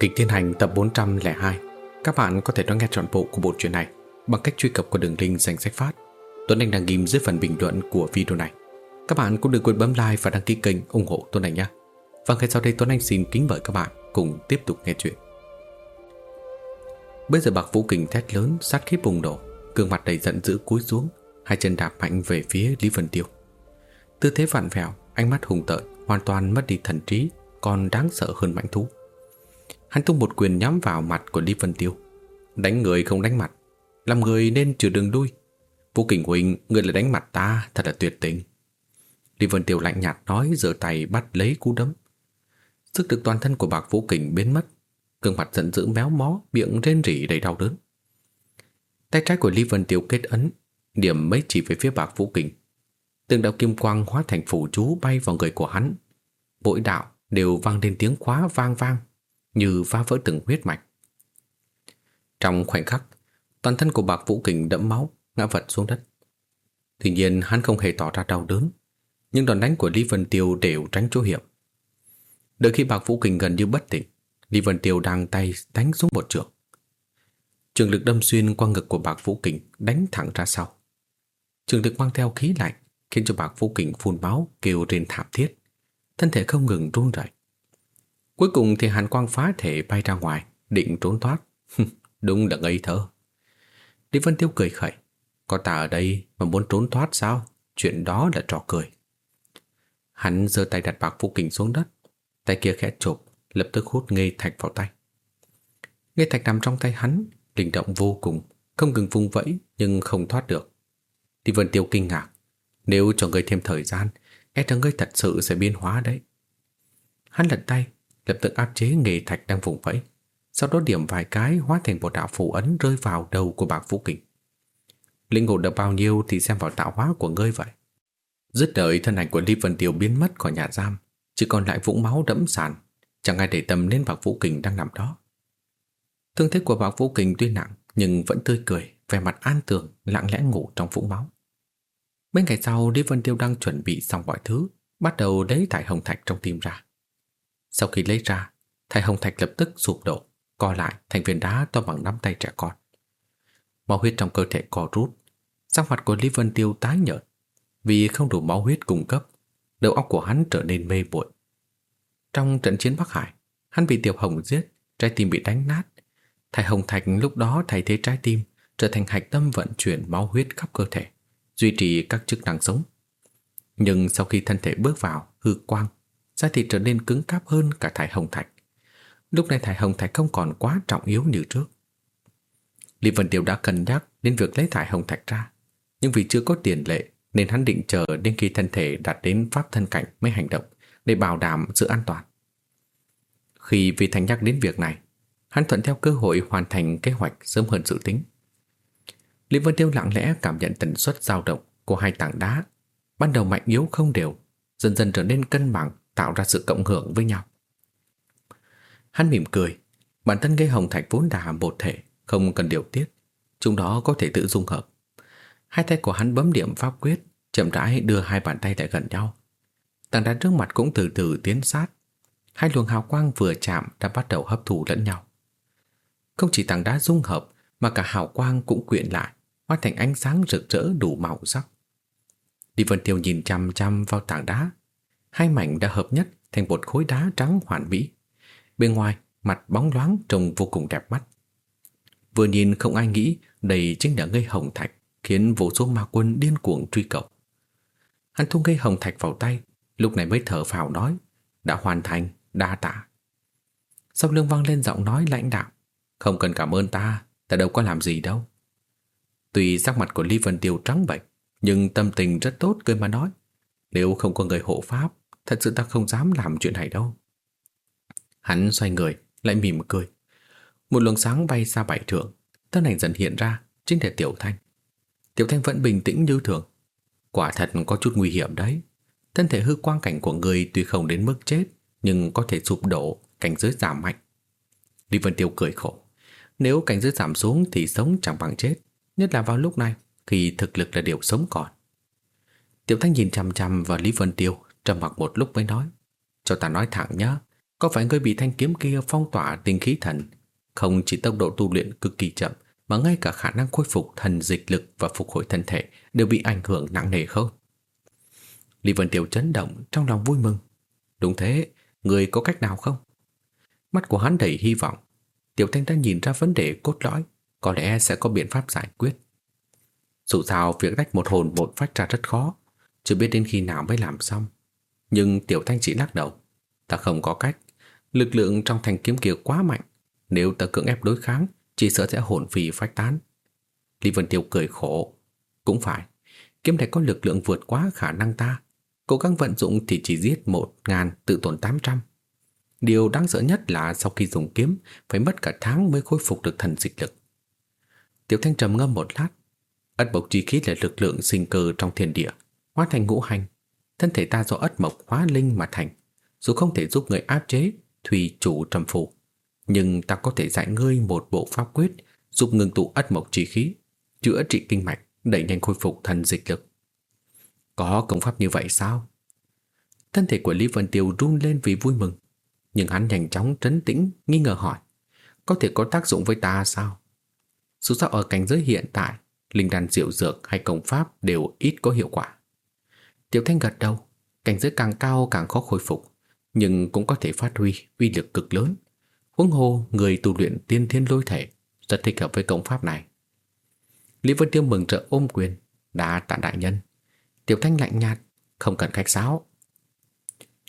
Kịch Thiên Hành tập 402 Các bạn có thể đón nghe trọn bộ của bộ truyện này bằng cách truy cập qua đường link danh sách phát. Tuấn Anh đang ghim dưới phần bình luận của video này. Các bạn cũng đừng quên bấm like và đăng ký kênh ủng hộ Tuấn Anh nhé. Và ngay sau đây Tuấn Anh xin kính mời các bạn cùng tiếp tục nghe chuyện. Bây giờ bạc vũ kình thét lớn, sát khí bùng nổ, Gương mặt đầy giận dữ cúi xuống, Hai chân đạp mạnh về phía Lý Vân Tiêu. Tư thế vặn vẹo, Ánh mắt hùng tợn, Hoàn toàn mất đi thần trí, Còn đáng sợ hơn mãnh thú. Hắn tung một quyền nhắm vào mặt của Lý Vân Tiêu. Đánh người không đánh mặt. Làm người nên trừ đường đuôi Vũ Kình Huỳnh Người lại đánh mặt ta, Thật là tuyệt tình. Lý Vân Tiêu lạnh nhạt nói, giơ tay bắt lấy cú đấm. Sức lực toàn thân của bạc Vũ Kình biến mất. Gương mặt giận dữ méo mó, Miệng rên rỉ đầy đau đớn. Tay trái của Lý Vân Tiêu kết ấn, Điểm mấy chỉ về phía bạc Vũ Kình. Từng đạo kim quang hóa thành phủ chú bay vào người của hắn. Mỗi đạo đều vang lên tiếng khóa vang vang như phá vỡ từng huyết mạch. Trong khoảnh khắc, toàn thân của bạc Vũ Kình đẫm máu, ngã vật xuống đất. Tuy nhiên hắn không hề tỏ ra đau đớn, nhưng đòn đánh của Lý Vân Tiêu đều tránh chỗ hiểm. Đợi khi bạc Vũ Kình gần như bất tỉnh, Lý Vân Tiêu đang tay đánh xuống một trường. Trường lực đâm xuyên qua ngực của bạc Vũ Kình đánh thẳng ra sau. Trường lực mang theo khí lạnh khiến cho bạc Vũ Kình phun máu kêu trên thảm thiết, thân thể không ngừng run rẩy. Cuối cùng thì hàn quang phá thể bay ra ngoài, định trốn thoát. Đúng là ngây thơ. Lý Vân Tiêu cười khẩy. Có ta ở đây mà muốn trốn thoát sao? Chuyện đó là trò cười. Hắn giơ tay đặt bạc vũ kình xuống đất. Tay kia khẽ chộp, lập tức hút ngây thạch vào tay. Ngây thạch nằm trong tay hắn, linh động vô cùng, không ngừng vung vẫy nhưng không thoát được. Lý Vân Tiêu kinh ngạc. Nếu cho ngươi thêm thời gian, e rằng ngươi thật sự sẽ biến hóa đấy. Hắn lật tay, lập tức áp chế nghề thạch đang vùng vẫy. Sau đó điểm vài cái hóa thành một đạo phù ấn rơi vào đầu của bạc Vũ Kình. Linh hồn được bao nhiêu thì xem vào tạo hóa của ngươi vậy. Dứt đời thân ảnh của Lý Vân Tiêu biến mất khỏi nhà giam, chỉ còn lại vũng máu đẫm sàn, chẳng ai để tâm đến bạc Vũ Kình đang nằm đó. Thương thế của bạc Vũ Kình tuy nặng nhưng vẫn tươi cười, vẻ mặt an tường, lặng lẽ ngủ trong vũng máu. Mấy ngày sau, Lý Vân Tiêu đang chuẩn bị xong mọi thứ, bắt đầu lấy thải hồng thạch trong tim ra. Sau khi lấy ra, thải hồng thạch lập tức sụp đổ, co lại thành viên đá to bằng nắm tay trẻ con. Máu huyết trong cơ thể co rút, sắc mặt của Lý Vân Tiêu tái nhợt, vì không đủ máu huyết cung cấp, đầu óc của hắn trở nên mê muội. Trong trận chiến Bắc Hải, hắn bị Tiểu Hồng giết, trái tim bị đánh nát. Thải Hồng Thạch lúc đó thay thế trái tim, trở thành hạch tâm vận chuyển máu huyết khắp cơ thể, duy trì các chức năng sống. Nhưng sau khi thân thể bước vào hư quang da thịt trở nên cứng cáp hơn cả thải hồng thạch. Lúc này thải hồng thạch không còn quá trọng yếu như trước. Lý Vân Tiêu đã cân nhắc đến việc lấy thải hồng thạch ra, nhưng vì chưa có tiền lệ nên hắn định chờ đến khi thân thể đạt đến pháp thân cảnh mới hành động để bảo đảm sự an toàn. Khi vì thành nhắc đến việc này, hắn thuận theo cơ hội hoàn thành kế hoạch sớm hơn dự tính. Lý Vân Tiêu lặng lẽ cảm nhận tần suất dao động của hai tảng đá, ban đầu mạnh yếu không đều, dần dần trở nên cân bằng tạo ra sự cộng hưởng với nhau. Hắn mỉm cười, bản thân gây hồng thạch vốn đã một thể, không cần điều tiết, chúng đó có thể tự dung hợp. Hai tay của hắn bấm điểm pháp quyết, chậm rãi đưa hai bàn tay lại gần nhau. Tảng đá trước mặt cũng từ từ tiến sát. Hai luồng hào quang vừa chạm đã bắt đầu hấp thụ lẫn nhau. Không chỉ tảng đá dung hợp mà cả hào quang cũng quyện lại, hóa thành ánh sáng rực rỡ đủ màu sắc. Đi Vân Tiêu nhìn chăm chăm vào tảng đá, hai mảnh đã hợp nhất thành một khối đá trắng hoàn mỹ. Bên ngoài, mặt bóng loáng trông vô cùng đẹp mắt. Vừa nhìn không ai nghĩ đây chính là ngây hồng thạch, khiến vô số ma quân điên cuồng truy cầu. Hắn thu ngây hồng thạch vào tay, lúc này mới thở phào nói, đã hoàn thành, đa tạ. Sau lưng vang lên giọng nói lãnh đạo, không cần cảm ơn ta, ta đâu có làm gì đâu. Tuy sắc mặt của Lý Vân Tiêu trắng bệch, nhưng tâm tình rất tốt cười mà nói. Nếu không có người hộ pháp, Thật sự ta không dám làm chuyện này đâu. Hắn xoay người, Lại mỉm cười. Một luồng sáng bay xa bảy trượng Thân ảnh dần hiện ra Chính là Tiểu Thanh. Tiểu Thanh vẫn bình tĩnh như thường. Quả thật có chút nguy hiểm đấy. Thân thể hư quang cảnh của người tuy không đến mức chết, Nhưng có thể sụp đổ, Cảnh giới giảm mạnh. Lý Vân Tiêu cười khổ. Nếu cảnh giới giảm xuống thì sống chẳng bằng chết, Nhất là vào lúc này, Khi thực lực là điều sống còn. Tiểu Thanh nhìn chằm chằm vào Lý Vân Tiêu trầm mặc một lúc mới nói. Cho ta nói thẳng nhé Có phải ngươi bị thanh kiếm kia phong tỏa tinh khí thần? Không chỉ tốc độ tu luyện cực kỳ chậm, Mà ngay cả khả năng khôi phục thần dịch lực Và phục hồi thân thể Đều bị ảnh hưởng nặng nề không? Lý Vân tiểu chấn động, trong lòng vui mừng. Đúng thế, Người có cách nào không? Mắt của hắn đầy hy vọng. Tiểu Thanh đã nhìn ra vấn đề cốt lõi, Có lẽ sẽ có biện pháp giải quyết. Dù sao, việc tách một hồn một phách ra rất khó, Chưa biết đến khi nào mới làm xong. Nhưng Tiểu Thanh chỉ lắc đầu. Ta không có cách. Lực lượng trong thanh kiếm kia quá mạnh. Nếu ta cưỡng ép đối kháng, Chỉ sợ sẽ hồn phi phách tán. Lý Vân Tiêu cười khổ. Cũng phải. Kiếm này có lực lượng vượt quá khả năng ta. Cố gắng vận dụng thì chỉ giết một ngàn tự tổn 800 Điều đáng sợ nhất là sau khi dùng kiếm, Phải mất cả tháng mới khôi phục được thần dịch lực. Tiểu Thanh trầm ngâm một lát. Ất bộc chi khí là lực lượng sinh cơ trong thiên địa, Hóa thành ngũ hành. Thân thể ta do ất mộc hóa linh mà thành, Dù không thể giúp người áp chế Thủy chủ trầm phù Nhưng ta có thể dạy ngươi một bộ pháp quyết, Giúp ngừng tụ ất mộc chi khí, Chữa trị kinh mạch, Đẩy nhanh khôi phục thần dịch lực Có công pháp như vậy sao? Thân thể của Lý Vân Tiêu run lên vì vui mừng, Nhưng hắn nhanh chóng trấn tĩnh, Nghi ngờ hỏi, Có thể có tác dụng với ta sao? Dù sao ở cảnh giới hiện tại, Linh đàn diệu dược hay công pháp đều ít có hiệu quả Tiểu Thanh gật đầu Cảnh giới càng cao càng khó khôi phục nhưng cũng có thể phát huy uy lực cực lớn. Huống hồ người tu luyện tiên thiên lôi thể rất thích hợp với công pháp này. Lý Vân Tiêu mừng trợ ôm quyền, đã tạ đại nhân. Tiểu Thanh lạnh nhạt, không cần khách sáo.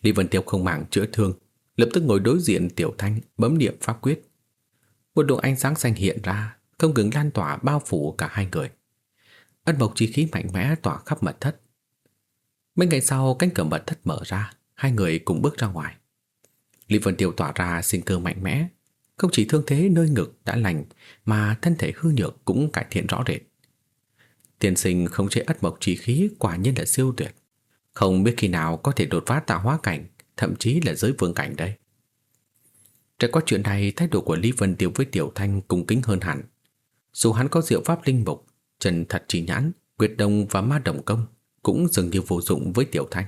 Lý Vân Tiêu không màng chữa thương, lập tức ngồi đối diện Tiểu Thanh bấm niệm pháp quyết. Một đường ánh sáng xanh hiện ra, không ngừng lan tỏa bao phủ cả hai người. Ân mộc chi khí mạnh mẽ tỏa khắp mật thất. Mấy ngày sau cánh cửa mật thất mở ra, Hai người cùng bước ra ngoài. Lý Vân Tiêu tỏa ra sinh cơ mạnh mẽ. Không chỉ thương thế nơi ngực đã lành Mà thân thể hư nhược cũng cải thiện rõ rệt. Tiên sinh không chế ất mộc trí khí Quả nhiên là siêu tuyệt. Không biết khi nào có thể đột phá tạo hóa cảnh Thậm chí là giới vương cảnh đây. Trải qua chuyện này Thái độ của Lý Vân Tiêu với Tiểu Thanh Cung kính hơn hẳn. Dù hắn có diệu pháp linh mục Trần thật chỉ nhãn Quyệt đồng và ma đồng công cũng dường như vô dụng với Tiểu Thanh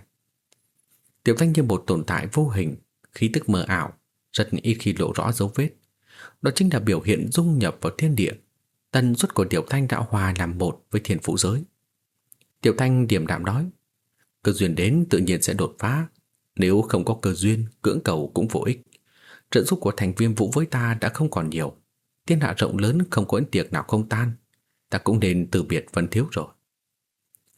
Tiểu Thanh như một tồn tại vô hình, khí tức mờ ảo, rất ít khi lộ rõ dấu vết. Đó chính là biểu hiện dung nhập vào thiên địa. Tần suất của Tiểu Thanh đã hòa làm một với thiên phụ giới. Tiểu Thanh điềm đạm nói, cơ duyên đến tự nhiên sẽ đột phá. Nếu không có cơ duyên, cưỡng cầu cũng vô ích. Trận giúp của thành viên vũ với ta đã không còn nhiều. Thiên hạ rộng lớn không có ấn tiệc nào không tan. Ta cũng nên từ biệt Vân Thiếu rồi.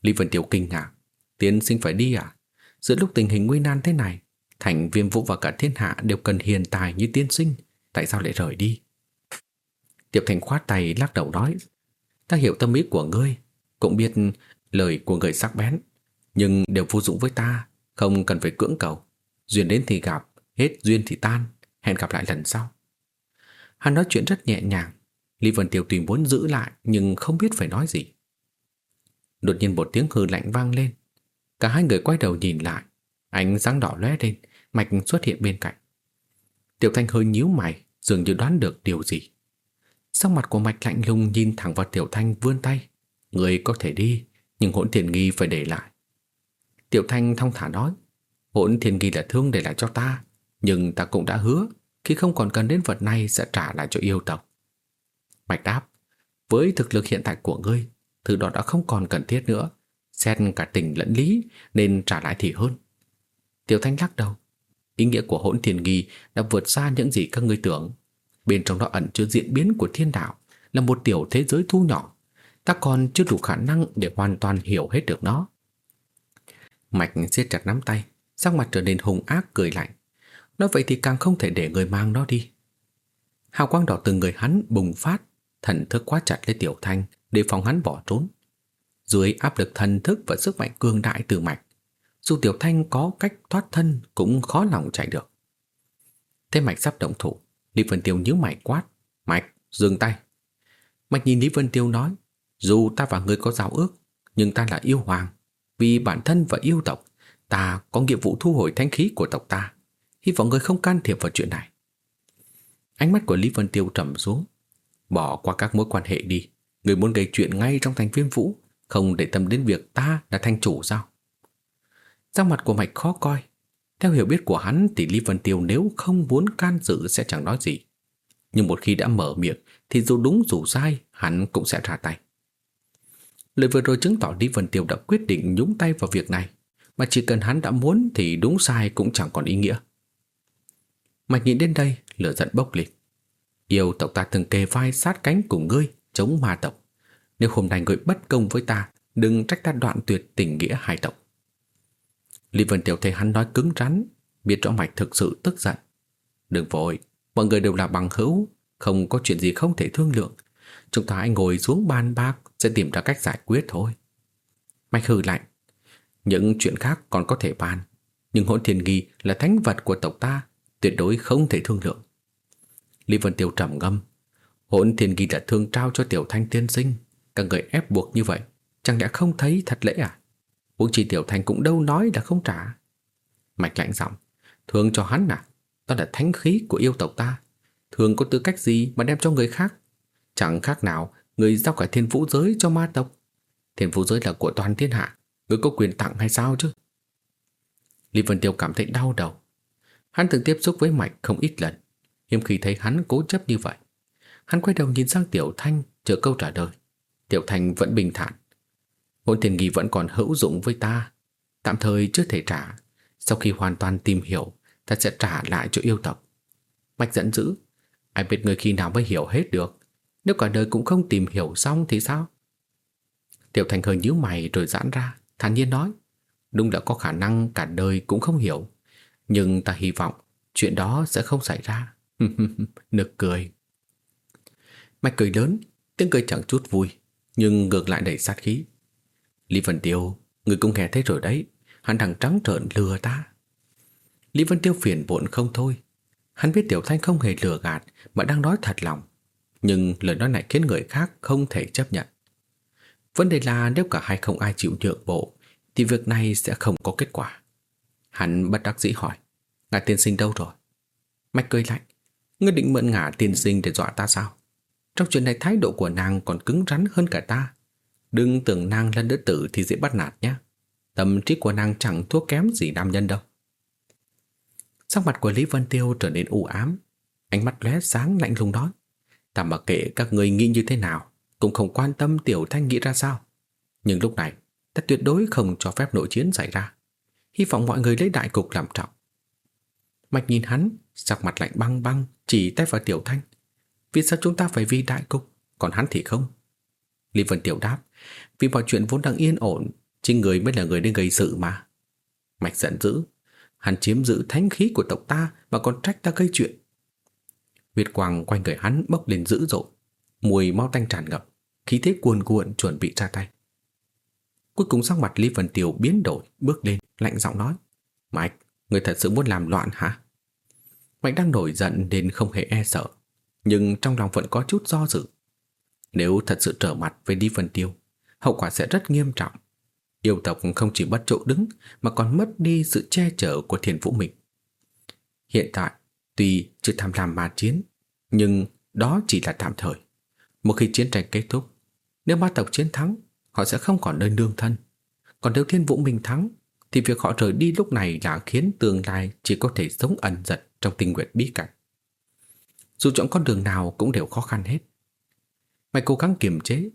Lý Vân Tiểu kinh ngạc. Tiến sinh phải đi à? Giữa lúc tình hình nguy nan thế này, Thành, viêm vũ và cả thiên hạ đều cần hiền tài như tiên sinh. Tại sao lại rời đi? Tiệp Thành khoát tay, lắc đầu nói, Ta hiểu tâm ý của ngươi, Cũng biết lời của người sắc bén, Nhưng đều vô dụng với ta, Không cần phải cưỡng cầu. Duyên đến thì gặp, Hết duyên thì tan, Hẹn gặp lại lần sau. Hắn nói chuyện rất nhẹ nhàng. Lý Vân Tiêu tùy muốn giữ lại, Nhưng không biết phải nói gì. Đột nhiên một tiếng hư lạnh vang lên. Cả hai người quay đầu nhìn lại. Ánh sáng đỏ lóe lên, Mạch xuất hiện bên cạnh. Tiểu Thanh hơi nhíu mày, Dường như đoán được điều gì. Sắc mặt của Mạch lạnh lùng nhìn thẳng vào Tiểu Thanh vươn tay. Người có thể đi, Nhưng hỗn thiền nghi phải để lại. Tiểu Thanh thong thả nói, Hỗn thiền nghi là thương để lại cho ta, Nhưng ta cũng đã hứa, Khi không còn cần đến vật này sẽ trả lại cho yêu tộc. Mạch đáp, Với thực lực hiện tại của ngươi Thứ đó đã không còn cần thiết nữa. Xét cả tình lẫn lý, Nên trả lại thì hơn. Tiểu Thanh lắc đầu. Ý nghĩa của hỗn thiền nghi đã vượt xa những gì các ngươi tưởng. Bên trong đó ẩn chứa diễn biến của thiên đạo, Là một tiểu thế giới thu nhỏ. Ta còn chưa đủ khả năng để hoàn toàn hiểu hết được nó. Mạch siết chặt nắm tay, Sắc mặt trở nên hùng ác cười lạnh. Nói vậy thì càng không thể để người mang nó đi. Hào quang đỏ từ người hắn bùng phát, Thần thức quá chặt lấy tiểu thanh để phòng hắn bỏ trốn dưới áp lực thần thức và sức mạnh cường đại từ mạch, dù Tiểu Thanh có cách thoát thân cũng khó lòng chạy được. Thế Mạch sắp động thủ, Lý Vân Tiêu nhíu mày quát, Mạch, dừng tay. Mạch nhìn Lý Vân Tiêu nói, dù ta và ngươi có giao ước, nhưng ta là yêu hoàng. Vì bản thân và yêu tộc, ta có nhiệm vụ thu hồi thanh khí của tộc ta. Hy vọng ngươi không can thiệp vào chuyện này. Ánh mắt của Lý Vân Tiêu trầm xuống. Bỏ qua các mối quan hệ đi. Người muốn gây chuyện ngay trong thành viêm vũ không để tâm đến việc ta là thanh chủ sao? Giang mặt của Mạch khó coi. Theo hiểu biết của hắn thì Lý Vân Tiêu nếu không muốn can dự sẽ chẳng nói gì. Nhưng một khi đã mở miệng thì dù đúng dù sai hắn cũng sẽ ra tay. Lời vừa rồi chứng tỏ Lý Vân Tiêu đã quyết định nhúng tay vào việc này, mà chỉ cần hắn đã muốn thì đúng sai cũng chẳng còn ý nghĩa. Mạch nghĩ đến đây, lửa giận bốc lên. Yêu tộc ta từng kề vai sát cánh cùng ngươi chống ma tộc. Nếu hôm nay người bất công với ta, đừng trách ta đoạn tuyệt tình nghĩa hai tộc. Lý Vân Tiểu thấy hắn nói cứng rắn, biết rõ Mạch thực sự tức giận. Đừng vội, mọi người đều là bằng hữu, không có chuyện gì không thể thương lượng. Chúng ta hãy ngồi xuống bàn bạc sẽ tìm ra cách giải quyết thôi. Mạch hừ lạnh. Những chuyện khác còn có thể bàn, nhưng hỗn thiên nghi là thánh vật của tộc ta, tuyệt đối không thể thương lượng. Lý Vân Tiêu trầm ngâm. Hỗn thiên ghi đã thương trao cho tiểu thanh tiên sinh, các người ép buộc như vậy, chẳng lẽ không thấy thật lễ à? Uống chi tiểu thanh cũng đâu nói đã không trả. Mạch lạnh giọng, thương cho hắn à? Đó là thánh khí của yêu tộc ta. Thường có tư cách gì mà đem cho người khác? Chẳng khác nào người giao cả thiên vũ giới cho ma tộc. Thiên vũ giới là của toàn thiên hạ, người có quyền tặng hay sao chứ? Lý Vân Tiêu cảm thấy đau đầu. Hắn từng tiếp xúc với Mạch không ít lần, hiếm khi thấy hắn cố chấp như vậy. Hắn quay đầu nhìn sang Tiểu Thanh chờ câu trả lời. Tiểu Thanh vẫn bình thản. Hôn tiền nghi vẫn còn hữu dụng với ta, tạm thời chưa thể trả. Sau khi hoàn toàn tìm hiểu, ta sẽ trả lại cho yêu tộc. Mạch giận dữ, ai biết người khi nào mới hiểu hết được. Nếu cả đời cũng không tìm hiểu xong thì sao? Tiểu Thành hơi nhíu mày rồi giãn ra, thản nhiên nói. Đúng là có khả năng cả đời cũng không hiểu. Nhưng ta hy vọng chuyện đó sẽ không xảy ra. Nực cười. Mạch cười lớn, tiếng cười chẳng chút vui, nhưng ngược lại đầy sát khí. Lý Vân Tiêu, người cũng nghe thấy rồi đấy, hắn đang trắng trợn lừa ta. Lý Vân Tiêu phiền bộn không thôi. Hắn biết Tiểu Thanh không hề lừa gạt mà đang nói thật lòng. Nhưng lời nói này khiến người khác không thể chấp nhận. Vấn đề là nếu cả hai không ai chịu nhượng bộ thì việc này sẽ không có kết quả. Hắn bất đắc dĩ hỏi ngài tiên sinh đâu rồi? Mạch cười lạnh Ngươi định mượn ngả tiên sinh để dọa ta sao? Trong chuyện này thái độ của nàng còn cứng rắn hơn cả ta. Đừng tưởng nàng là nữ tử thì dễ bắt nạt nhé. Tâm trí của nàng chẳng thua kém gì nam nhân đâu. Sắc mặt của Lý Vân Tiêu trở nên u ám. Ánh mắt lóe sáng lạnh lùng đó. Ta mặc kệ các người nghĩ như thế nào, cũng không quan tâm Tiểu Thanh nghĩ ra sao. Nhưng lúc này, ta tuyệt đối không cho phép nội chiến xảy ra. Hy vọng mọi người lấy đại cục làm trọng. Mạch nhìn hắn, sắc mặt lạnh băng băng, chỉ tay vào Tiểu Thanh. Vì sao chúng ta phải vì đại cục, còn hắn thì không? Lý Vân Tiểu đáp, vì mọi chuyện vốn đang yên ổn, chính người mới là người nên gây sự mà. Mạch giận dữ, hắn chiếm giữ thánh khí của tộc ta mà còn trách ta gây chuyện. việt quang quanh người hắn bốc lên dữ dội, mùi mau tanh tràn ngập, khí thế cuồn cuộn chuẩn bị ra tay. Cuối cùng sắc mặt Lý Vân Tiểu biến đổi, bước lên, lạnh giọng nói. Mạch, người thật sự muốn làm loạn hả? Mạch đang nổi giận nên không hề e sợ, nhưng trong lòng vẫn có chút do dự. Nếu thật sự trở mặt với Lý Vân Tiêu, hậu quả sẽ rất nghiêm trọng. Yêu tộc không chỉ bắt chỗ đứng mà còn mất đi sự che chở của thiền vũ mình. Hiện tại, tuy chưa tham lam ma chiến, nhưng đó chỉ là tạm thời. Một khi chiến tranh kết thúc, nếu ma tộc chiến thắng, họ sẽ không còn nơi nương thân. Còn nếu thiên vũ mình thắng, thì việc họ rời đi lúc này đã khiến tương lai chỉ có thể sống ẩn giật trong tình nguyện bí cảnh. Dù chọn con đường nào cũng đều khó khăn hết. Mày cố gắng kiềm chế,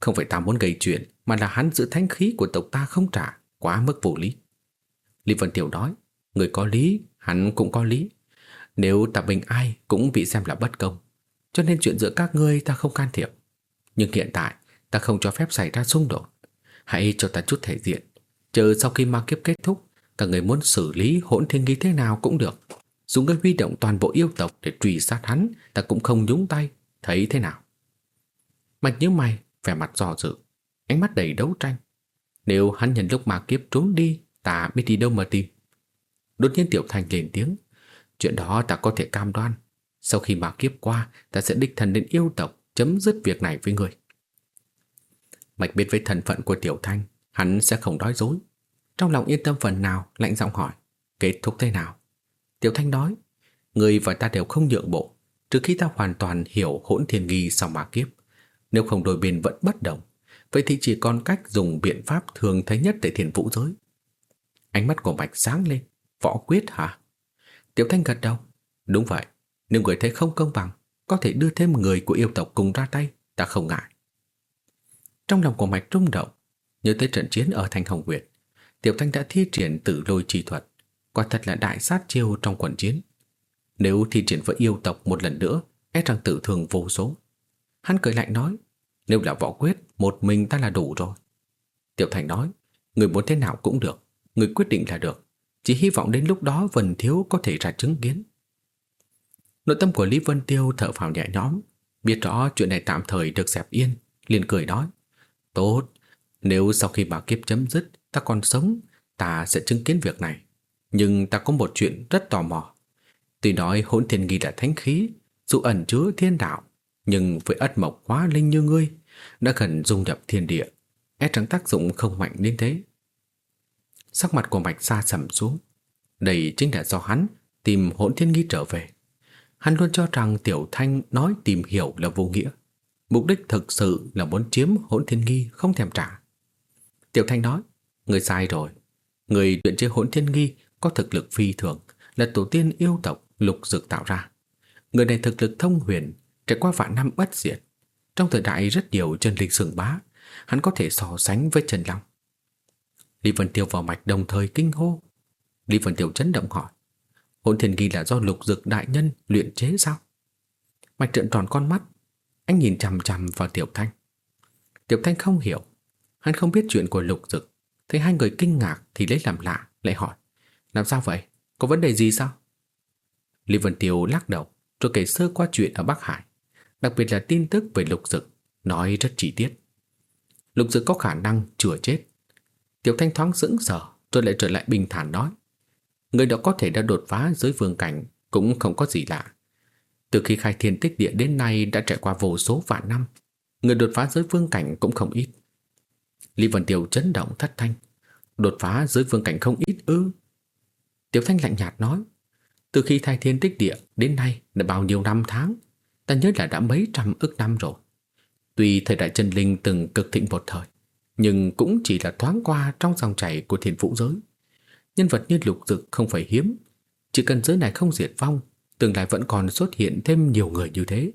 không phải ta muốn gây chuyện, mà là hắn giữ thánh khí của tộc ta không trả, quá mức vô lý. Lý Vân Tiểu nói, người có lý, hắn cũng có lý. Nếu ta bình ai cũng bị xem là bất công, cho nên chuyện giữa các ngươi ta không can thiệp. Nhưng hiện tại, ta không cho phép xảy ra xung đột. Hãy cho ta chút thể diện, chờ sau khi ma kiếp kết thúc, các người muốn xử lý hỗn thiên nghi thế nào cũng được. Dùng ngươi huy động toàn bộ yêu tộc để truy sát hắn, ta cũng không nhúng tay, thấy thế nào? Mạch nhớ mày, vẻ mặt dò dự, ánh mắt đầy đấu tranh. Nếu hắn nhận lúc mà kiếp trốn đi, ta biết đi đâu mà tìm. Đột nhiên Tiểu Thành lên tiếng, chuyện đó ta có thể cam đoan. Sau khi mà kiếp qua, ta sẽ đích thân đến yêu tộc chấm dứt việc này với người. Mạch biết với thân phận của Tiểu Thanh, hắn sẽ không nói dối. Trong lòng yên tâm phần nào, lạnh giọng hỏi, kết thúc thế nào? Tiểu Thanh nói, người và ta đều không nhượng bộ, trừ khi ta hoàn toàn hiểu hỗn thiên nghi sau ma kiếp. Nếu không đôi bên vẫn bất đồng, vậy thì chỉ còn cách dùng biện pháp thường thấy nhất tại thiền vũ giới. Ánh mắt của Bạch sáng lên, Võ quyết hả? Tiểu Thanh gật đầu. Đúng vậy, nếu người thấy không công bằng, có thể đưa thêm người của yêu tộc cùng ra tay, ta không ngại. Trong lòng của Mạch rung động, nhớ tới trận chiến ở Thanh Hồng Nguyệt, Tiểu Thanh đã thi triển tử lôi chi thuật, quả thật là đại sát chiêu trong quần chiến. Nếu thi triển với yêu tộc một lần nữa, e rằng tử thường vô số. Hắn cười lạnh nói, nếu là võ quyết, một mình ta là đủ rồi. Tiểu Thành nói, người muốn thế nào cũng được, người quyết định là được. Chỉ hy vọng đến lúc đó Vân Thiếu có thể ra chứng kiến. Nội tâm của Lý Vân Tiêu thở phào nhẹ nhõm, biết rõ chuyện này tạm thời được dẹp yên, liền cười nói. Tốt, nếu sau khi bảo kiếp chấm dứt, ta còn sống, ta sẽ chứng kiến việc này. Nhưng ta có một chuyện rất tò mò. Tuy nói hỗn thiên nghi là thánh khí, dù ẩn chứa thiên đạo, nhưng với ất mộc quá linh như ngươi, đã gần dung nhập thiên địa, e rằng tác dụng không mạnh đến thế. Sắc mặt của Mạch xa sầm xuống. Đây chính là do hắn tìm hỗn thiên nghi trở về. Hắn luôn cho rằng Tiểu Thanh nói tìm hiểu là vô nghĩa. Mục đích thực sự là muốn chiếm hỗn thiên nghi không thèm trả. Tiểu Thanh nói, người sai rồi. Người luyện chế hỗn thiên nghi có thực lực phi thường, là tổ tiên yêu tộc lục dực tạo ra. Người này thực lực thông huyền, trải qua vạn năm bất diệt. Trong thời đại rất nhiều chân linh sừng bá, hắn có thể so sánh với Trần Long. Lý Vân Tiêu vào mạch đồng thời kinh hô. Lý Vân Tiêu chấn động hỏi. Hỗn thiên ghi là do lục dực đại nhân luyện chế sao? Mạch trợn tròn con mắt. Anh nhìn chằm chằm vào Tiểu Thanh. Tiểu Thanh không hiểu. Hắn không biết chuyện của lục dực. Thấy hai người kinh ngạc thì lấy làm lạ, lại hỏi. Làm sao vậy? Có vấn đề gì sao? Lý Vân Tiêu lắc đầu, rồi kể sơ qua chuyện ở Bắc Hải. Đặc biệt là tin tức về lục dực, nói rất chi tiết. Lục dực có khả năng chữa chết. Tiểu Thanh thoáng sững sờ, rồi lại trở lại bình thản nói. Người đó có thể đã đột phá dưới vương cảnh cũng không có gì lạ. Từ khi khai thiên tích địa đến nay đã trải qua vô số vạn năm, người đột phá dưới vương cảnh cũng không ít. Lý Vân Tiêu chấn động thất thanh. Đột phá dưới vương cảnh không ít ư. Tiểu Thanh lạnh nhạt nói, từ khi thay thiên tích địa đến nay đã bao nhiêu năm tháng, ta nhớ là đã mấy trăm ức năm rồi. Tuy thời đại chân linh từng cực thịnh một thời, nhưng cũng chỉ là thoáng qua trong dòng chảy của thiên vũ giới. Nhân vật như lục dực không phải hiếm, chỉ cần giới này không diệt vong, tương lai vẫn còn xuất hiện thêm nhiều người như thế.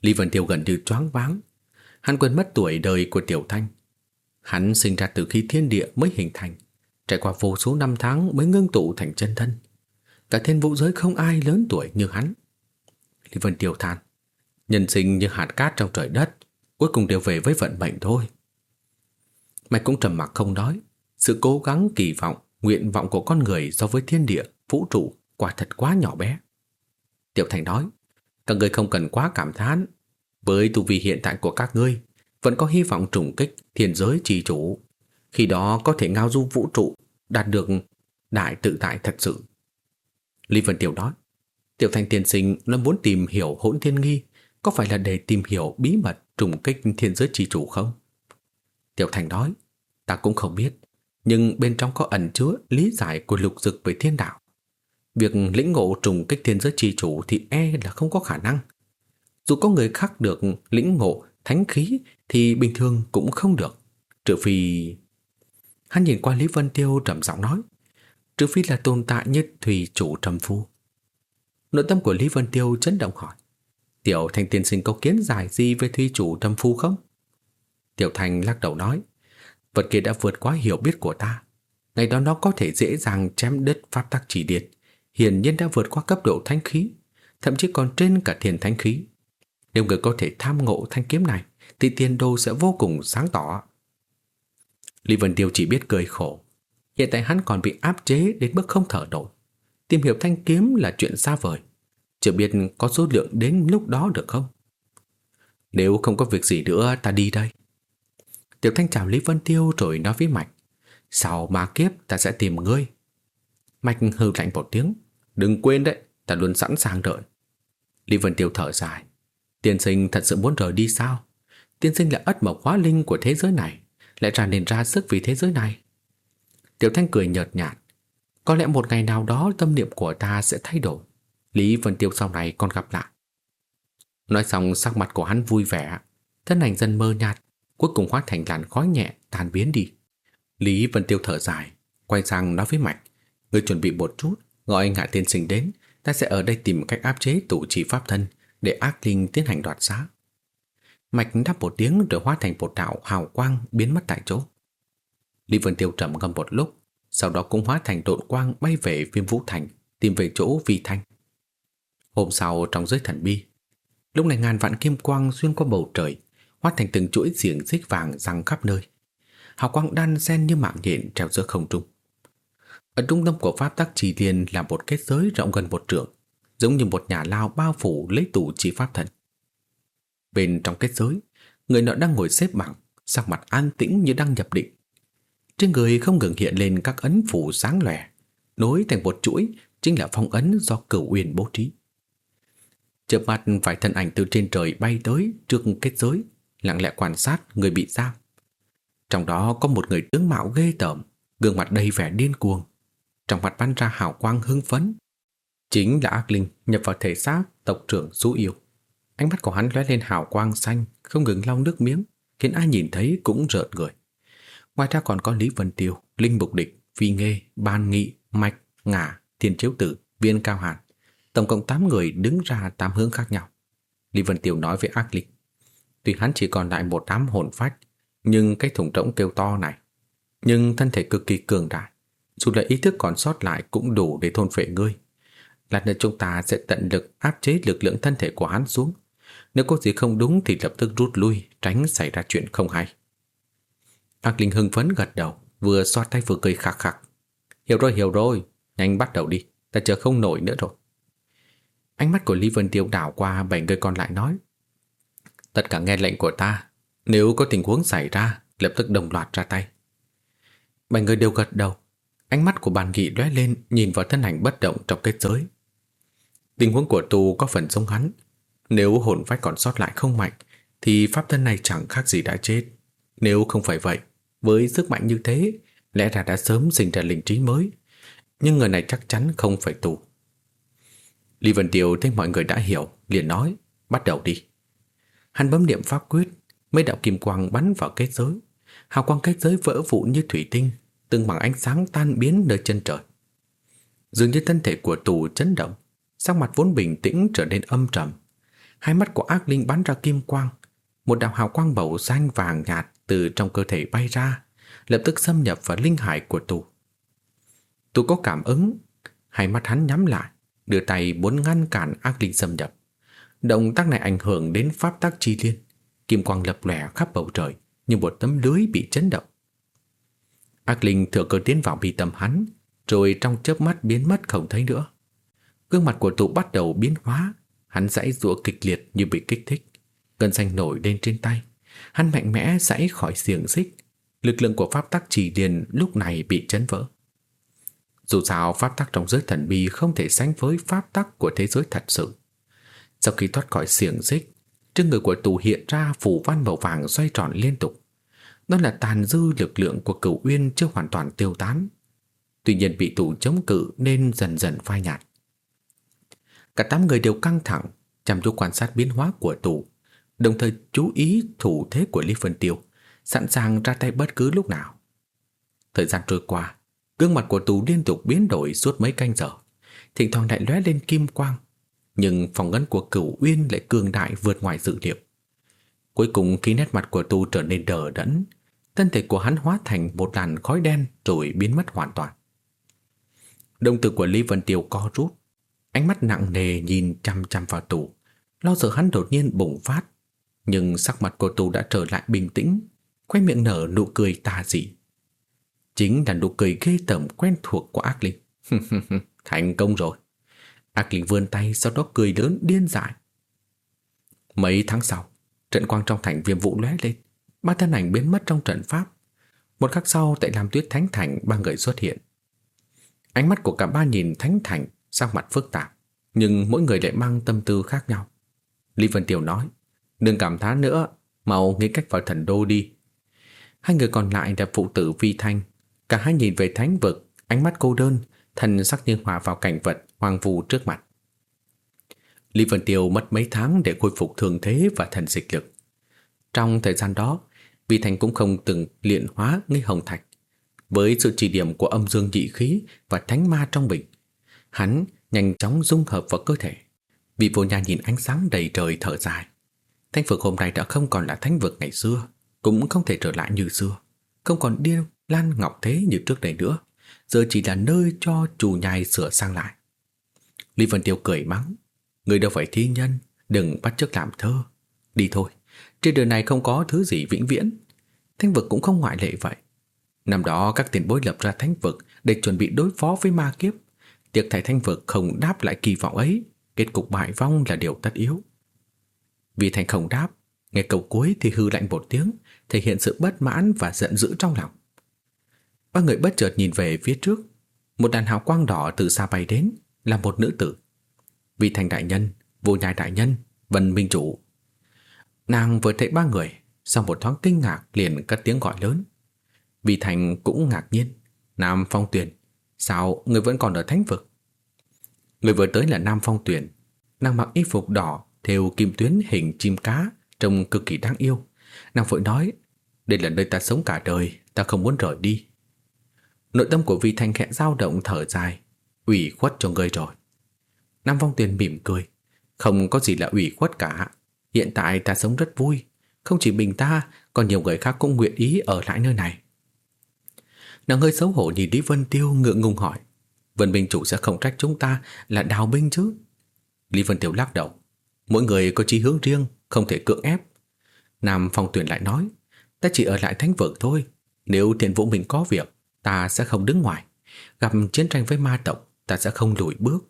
Lý Vân Tiêu gần như choáng váng, hắn quên mất tuổi đời của Tiểu Thanh. Hắn sinh ra từ khi thiên địa mới hình thành, trải qua vô số năm tháng mới ngưng tụ thành chân thân. Cả thiên vũ giới không ai lớn tuổi như hắn. Lý Vân Tiêu than, nhân sinh như hạt cát trong trời đất, cuối cùng đều về với vận mệnh thôi. Mạch cũng trầm mặc không nói, sự cố gắng kỳ vọng, nguyện vọng của con người so với thiên địa, vũ trụ quả thật quá nhỏ bé. Tiểu Thành nói, các người không cần quá cảm thán, với tu vi hiện tại của các ngươi, vẫn có hy vọng trùng kích thiên giới trì chủ. Khi đó có thể ngao du vũ trụ, đạt được đại tự tại thật sự. Lý Vân Tiểu nói, Tiểu Thanh tiên sinh nó muốn tìm hiểu hỗn thiên nghi, có phải là để tìm hiểu bí mật trùng kích thiên giới trì chủ không? Tiểu Thanh nói, ta cũng không biết, nhưng bên trong có ẩn chứa lý giải của lục dực về thiên đạo. Việc lĩnh ngộ trùng kích thiên giới trì chủ thì e là không có khả năng. Dù có người khác được lĩnh ngộ thánh khí thì bình thường cũng không được. Trừ phi... Hắn nhìn qua Lý Vân Tiêu trầm giọng nói, Trừ phi là tồn tại như thủy chủ trầm phu. Nội tâm của Lý Vân Tiêu chấn động hỏi, Tiểu Thành tiên sinh có kiến giải gì về thủy chủ trầm phu không? Tiểu Thành lắc đầu nói, Vật kia đã vượt quá hiểu biết của ta. Ngày đó nó có thể dễ dàng chém đứt pháp tắc chỉ điện, Hiển nhiên đã vượt qua cấp độ thánh khí, Thậm chí còn trên cả thiền thánh khí. Nếu người có thể tham ngộ thanh kiếm này, Thì tiền đồ sẽ vô cùng sáng tỏ. Lý Vân Tiêu chỉ biết cười khổ. Hiện tại hắn còn bị áp chế đến mức không thở nổi. Tìm hiểu thanh kiếm là chuyện xa vời. Chưa biết có số lượng đến lúc đó được không? Nếu không có việc gì nữa, ta đi đây. Tiểu Thanh chào Lý Vân Tiêu rồi nói với Mạch, Sau ma kiếp, ta sẽ tìm ngươi. Mạch hừ lạnh một tiếng, Đừng quên đấy, Ta luôn sẵn sàng đợi. Lý Vân Tiêu thở dài, Tiên sinh thật sự muốn rời đi sao? Tiên sinh là ất mộc hóa linh của thế giới này. Lại ra nên ra sức vì thế giới này. Tiểu Thanh cười nhợt nhạt. Có lẽ một ngày nào đó tâm niệm của ta sẽ thay đổi. Lý Vân Tiêu sau này còn gặp lại. Nói xong sắc mặt của hắn vui vẻ. Thân ảnh dần mơ nhạt Cuối cùng hóa thành làn khói nhẹ tan biến đi. Lý Vân Tiêu thở dài Quay sang nói với Mạch Người chuẩn bị một chút, gọi ngạ tiên sinh đến, ta sẽ ở đây tìm cách áp chế tụ trì pháp thân để ác linh tiến hành đoạt giá. Mạch đáp một tiếng rồi hóa thành một đạo hào quang biến mất tại chỗ. Lý Vân Tiêu trầm ngâm một lúc, sau đó cũng hóa thành độn quang bay về viêm vũ thành, tìm về chỗ vi thanh. Hôm sau trong giới thần bi, lúc này ngàn vạn kim quang xuyên qua bầu trời, hóa thành từng chuỗi xiềng xích vàng răng khắp nơi. Hào quang đan xen như mạng nhện treo giữa không trung. Ở trung tâm của pháp tắc trì thiên là một kết giới rộng gần một trượng, giống như một nhà lao bao phủ lấy tủ trì pháp thần. Bên trong kết giới, người nọ đang ngồi xếp bằng, sắc mặt an tĩnh như đang nhập định. Trên người không ngừng hiện lên các ấn phủ sáng lòe, nối thành một chuỗi chính là phong ấn do cửu uyên bố trí. Chợp mặt vài thân ảnh từ trên trời bay tới trước kết giới, lặng lẽ quan sát người bị giam. Trong đó có một người tướng mạo ghê tởm, gương mặt đầy vẻ điên cuồng, trong mặt bắn ra hào quang hưng phấn. Chính là ác linh nhập vào thể xác tộc trưởng Sú Yêu. Ánh mắt của hắn lóe lên hào quang xanh, không ngừng lau nước miếng, khiến ai nhìn thấy cũng rợn người. Ngoài ra còn có Lý Vân Tiêu, Linh Bục Địch, Phi Nghê, Ban Nghị, Mạch, Ngả, Thiên Chiếu Tử, Viên Cao Hàn. Tổng cộng 8 người đứng ra tám hướng khác nhau. Lý Vân Tiêu nói với ác lịch. Tuy hắn chỉ còn lại một đám hồn phách, nhưng cái thùng rỗng kêu to này, nhưng thân thể cực kỳ cường đại, dù là ý thức còn sót lại cũng đủ để thôn phệ ngươi. Lát nữa chúng ta sẽ tận lực áp chế lực lượng thân thể của hắn xuống. Nếu có gì không đúng thì lập tức rút lui, tránh xảy ra chuyện không hay. Ác Linh hưng phấn gật đầu, vừa xoa tay vừa cười khạc khạc. Hiểu rồi, hiểu rồi, nhanh bắt đầu đi, ta chờ không nổi nữa rồi. Ánh mắt của Lý Vân Tiêu đảo qua bảy người còn lại nói. Tất cả nghe lệnh của ta, nếu có tình huống xảy ra, lập tức đồng loạt ra tay. Bảy người đều gật đầu, ánh mắt của bàn nghị lóe lên nhìn vào thân ảnh bất động trong kết giới. Tình huống của tù có phần giống hắn, nếu hồn phách còn sót lại không mạnh, thì pháp thân này chẳng khác gì đã chết. Nếu không phải vậy, với sức mạnh như thế, lẽ ra đã sớm sinh ra linh trí mới. Nhưng người này chắc chắn không phải tù. Lý Vân Tiêu thấy mọi người đã hiểu, liền nói, bắt đầu đi. Hắn bấm niệm pháp quyết, mấy đạo kim quang bắn vào kết giới. Hào quang kết giới vỡ vụn như thủy tinh, từng bằng ánh sáng tan biến nơi chân trời. Dường như thân thể của tù chấn động, sắc mặt vốn bình tĩnh trở nên âm trầm. Hai mắt của ác linh bắn ra kim quang, một đạo hào quang bầu xanh vàng nhạt từ trong cơ thể bay ra, lập tức xâm nhập vào linh hải của tù. Tù có cảm ứng, hai mắt hắn nhắm lại, đưa tay muốn ngăn cản ác linh xâm nhập. Động tác này ảnh hưởng đến pháp tắc chi liên, kim quang lập lòe khắp bầu trời như một tấm lưới bị chấn động. Ác linh thừa cơ tiến vào bị tâm hắn, rồi trong chớp mắt biến mất không thấy nữa. Gương mặt của tụ bắt đầu biến hóa, hắn giãy giụa kịch liệt như bị kích thích, cơn xanh nổi lên trên tay. Hắn mạnh mẽ giãy khỏi xiềng xích, lực lượng của pháp tắc chỉ điền lúc này bị chấn vỡ. Dù sao pháp tắc trong giới thần bí không thể sánh với pháp tắc của thế giới thật sự. Sau khi thoát khỏi xiềng xích, trên người của tù hiện ra phủ văn màu vàng xoay tròn liên tục. Đó là tàn dư lực lượng của cửu uyên chưa hoàn toàn tiêu tán. Tuy nhiên bị tù chống cự nên dần dần phai nhạt. Cả tám người đều căng thẳng, chăm chú quan sát biến hóa của tù, đồng thời chú ý thủ thế của Lý Vân Tiêu, sẵn sàng ra tay bất cứ lúc nào. Thời gian trôi qua, gương mặt của tù liên tục biến đổi suốt mấy canh giờ, thỉnh thoảng lại lóe lên kim quang, nhưng phòng ngân của cửu uyên lại cường đại vượt ngoài dự liệu. Cuối cùng khi nét mặt của tù trở nên đờ đẫn, thân thể của hắn hóa thành một làn khói đen rồi biến mất hoàn toàn. Đồng tử của Lý Vân Tiêu co rút, ánh mắt nặng nề nhìn chăm chăm vào tù, lo sợ hắn đột nhiên bùng phát. Nhưng sắc mặt của tù đã trở lại bình tĩnh, quay miệng nở nụ cười tà dị. Chính là nụ cười ghê tởm quen thuộc của ác linh. Thành công rồi. Ác linh vươn tay sau đó cười lớn điên dại. Mấy tháng sau, trận quang trong thành viêm vụ lóe lên, ba thân ảnh biến mất trong trận pháp. Một khắc sau tại Lam Tuyết Thánh Thành ba người xuất hiện. Ánh mắt của cả ba nhìn Thánh Thành sắc mặt phức tạp, nhưng mỗi người lại mang tâm tư khác nhau. Lý Vân Tiểu nói, đừng cảm thán nữa, mau nghĩ cách vào thần đô đi. Hai người còn lại là phụ tử Vi Thanh, cả hai nhìn về thánh vực, ánh mắt cô đơn, thần sắc như hòa vào cảnh vật hoang vu trước mặt. Lý Vân Tiêu mất mấy tháng để khôi phục thường thế và thần dịch lực. Trong thời gian đó, Vi Thành cũng không từng luyện hóa nghi hồng thạch. Với sự chỉ điểm của âm dương nhị khí và thánh ma trong mình, hắn nhanh chóng dung hợp vào cơ thể. vị vô nhà nhìn ánh sáng đầy trời thở dài. Thánh vực hôm nay đã không còn là thánh vực ngày xưa, cũng không thể trở lại như xưa. Không còn điêu lan ngọc thế như trước đây nữa. Giờ chỉ là nơi cho chủ nhai sửa sang lại. Lý Vân Tiêu cười mắng. Người đâu phải thi nhân, đừng bắt chước làm thơ. Đi thôi, trên đời này không có thứ gì vĩnh viễn. Thánh vực cũng không ngoại lệ vậy. Năm đó các tiền bối lập ra thánh vực để chuẩn bị đối phó với ma kiếp. Tiếc thầy thanh vực không đáp lại kỳ vọng ấy, kết cục bại vong là điều tất yếu. Vì thành không đáp, nghe câu cuối thì hư lạnh một tiếng, thể hiện sự bất mãn và giận dữ trong lòng. Ba người bất chợt nhìn về phía trước, một đàn hào quang đỏ từ xa bay đến, là một nữ tử. Vì thành đại nhân, vô nhai đại nhân, vân minh chủ. Nàng vừa thấy ba người, sau một thoáng kinh ngạc liền cất tiếng gọi lớn. Vì thành cũng ngạc nhiên, Nam Phong Tuyền, sao người vẫn còn ở thánh vực? Người vừa tới là Nam Phong Tuyền, nàng mặc y phục đỏ theo kim tuyến hình chim cá, trông cực kỳ đáng yêu. Nàng vội nói, đây là nơi ta sống cả đời, ta không muốn rời đi. Nội tâm của Vi Thanh khẽ dao động thở dài, ủy khuất cho ngươi rồi. Nam Phong Tuyền mỉm cười, không có gì là ủy khuất cả. Hiện tại ta sống rất vui, không chỉ mình ta, còn nhiều người khác cũng nguyện ý ở lại nơi này. Nàng hơi xấu hổ nhìn Lý Vân Tiêu ngượng ngùng hỏi, Vân Minh Chủ sẽ không trách chúng ta là đào binh chứ? Lý Vân Tiêu lắc đầu, mỗi người có chí hướng riêng, không thể cưỡng ép. Nam Phong tuyển lại nói, ta chỉ ở lại thánh vực thôi, nếu thiền vũ mình có việc, ta sẽ không đứng ngoài. Gặp chiến tranh với ma tộc, ta sẽ không lùi bước.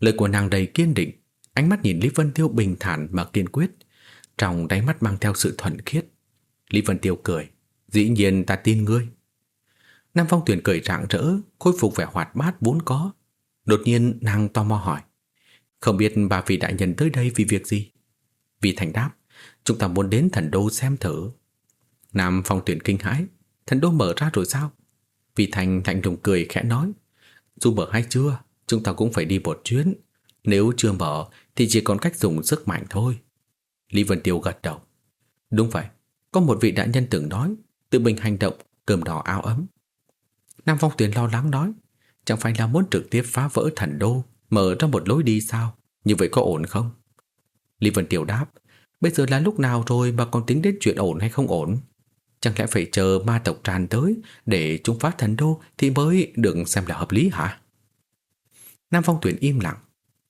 Lời của nàng đầy kiên định, ánh mắt nhìn Lý Vân Tiêu bình thản mà kiên quyết, trong đáy mắt mang theo sự thuần khiết. Lý Vân Tiêu cười, dĩ nhiên ta tin ngươi. Nam Phong Tuyền cười rạng rỡ, khôi phục vẻ hoạt bát vốn có. Đột nhiên nàng tò mò hỏi, không biết bà vị đại nhân tới đây vì việc gì? Vì thành đáp, chúng ta muốn đến thần đô xem thử. Nam Phong Tuyền kinh hãi, thần đô mở ra rồi sao? Vì thành lạnh lùng cười khẽ nói, dù mở hay chưa, chúng ta cũng phải đi một chuyến. Nếu chưa mở thì chỉ còn cách dùng sức mạnh thôi. Lý Vân Tiêu gật đầu. Đúng vậy, có một vị đại nhân từng nói, tự mình hành động, cơm đỏ áo ấm. Nam Phong Tuyền lo lắng nói, chẳng phải là muốn trực tiếp phá vỡ thần đô, mở ra một lối đi sao? Như vậy có ổn không? Lý Vân Tiểu đáp, bây giờ là lúc nào rồi mà còn tính đến chuyện ổn hay không ổn? Chẳng lẽ phải chờ ma tộc tràn tới để chúng phá thần đô thì mới được xem là hợp lý hả? Nam Phong Tuyền im lặng.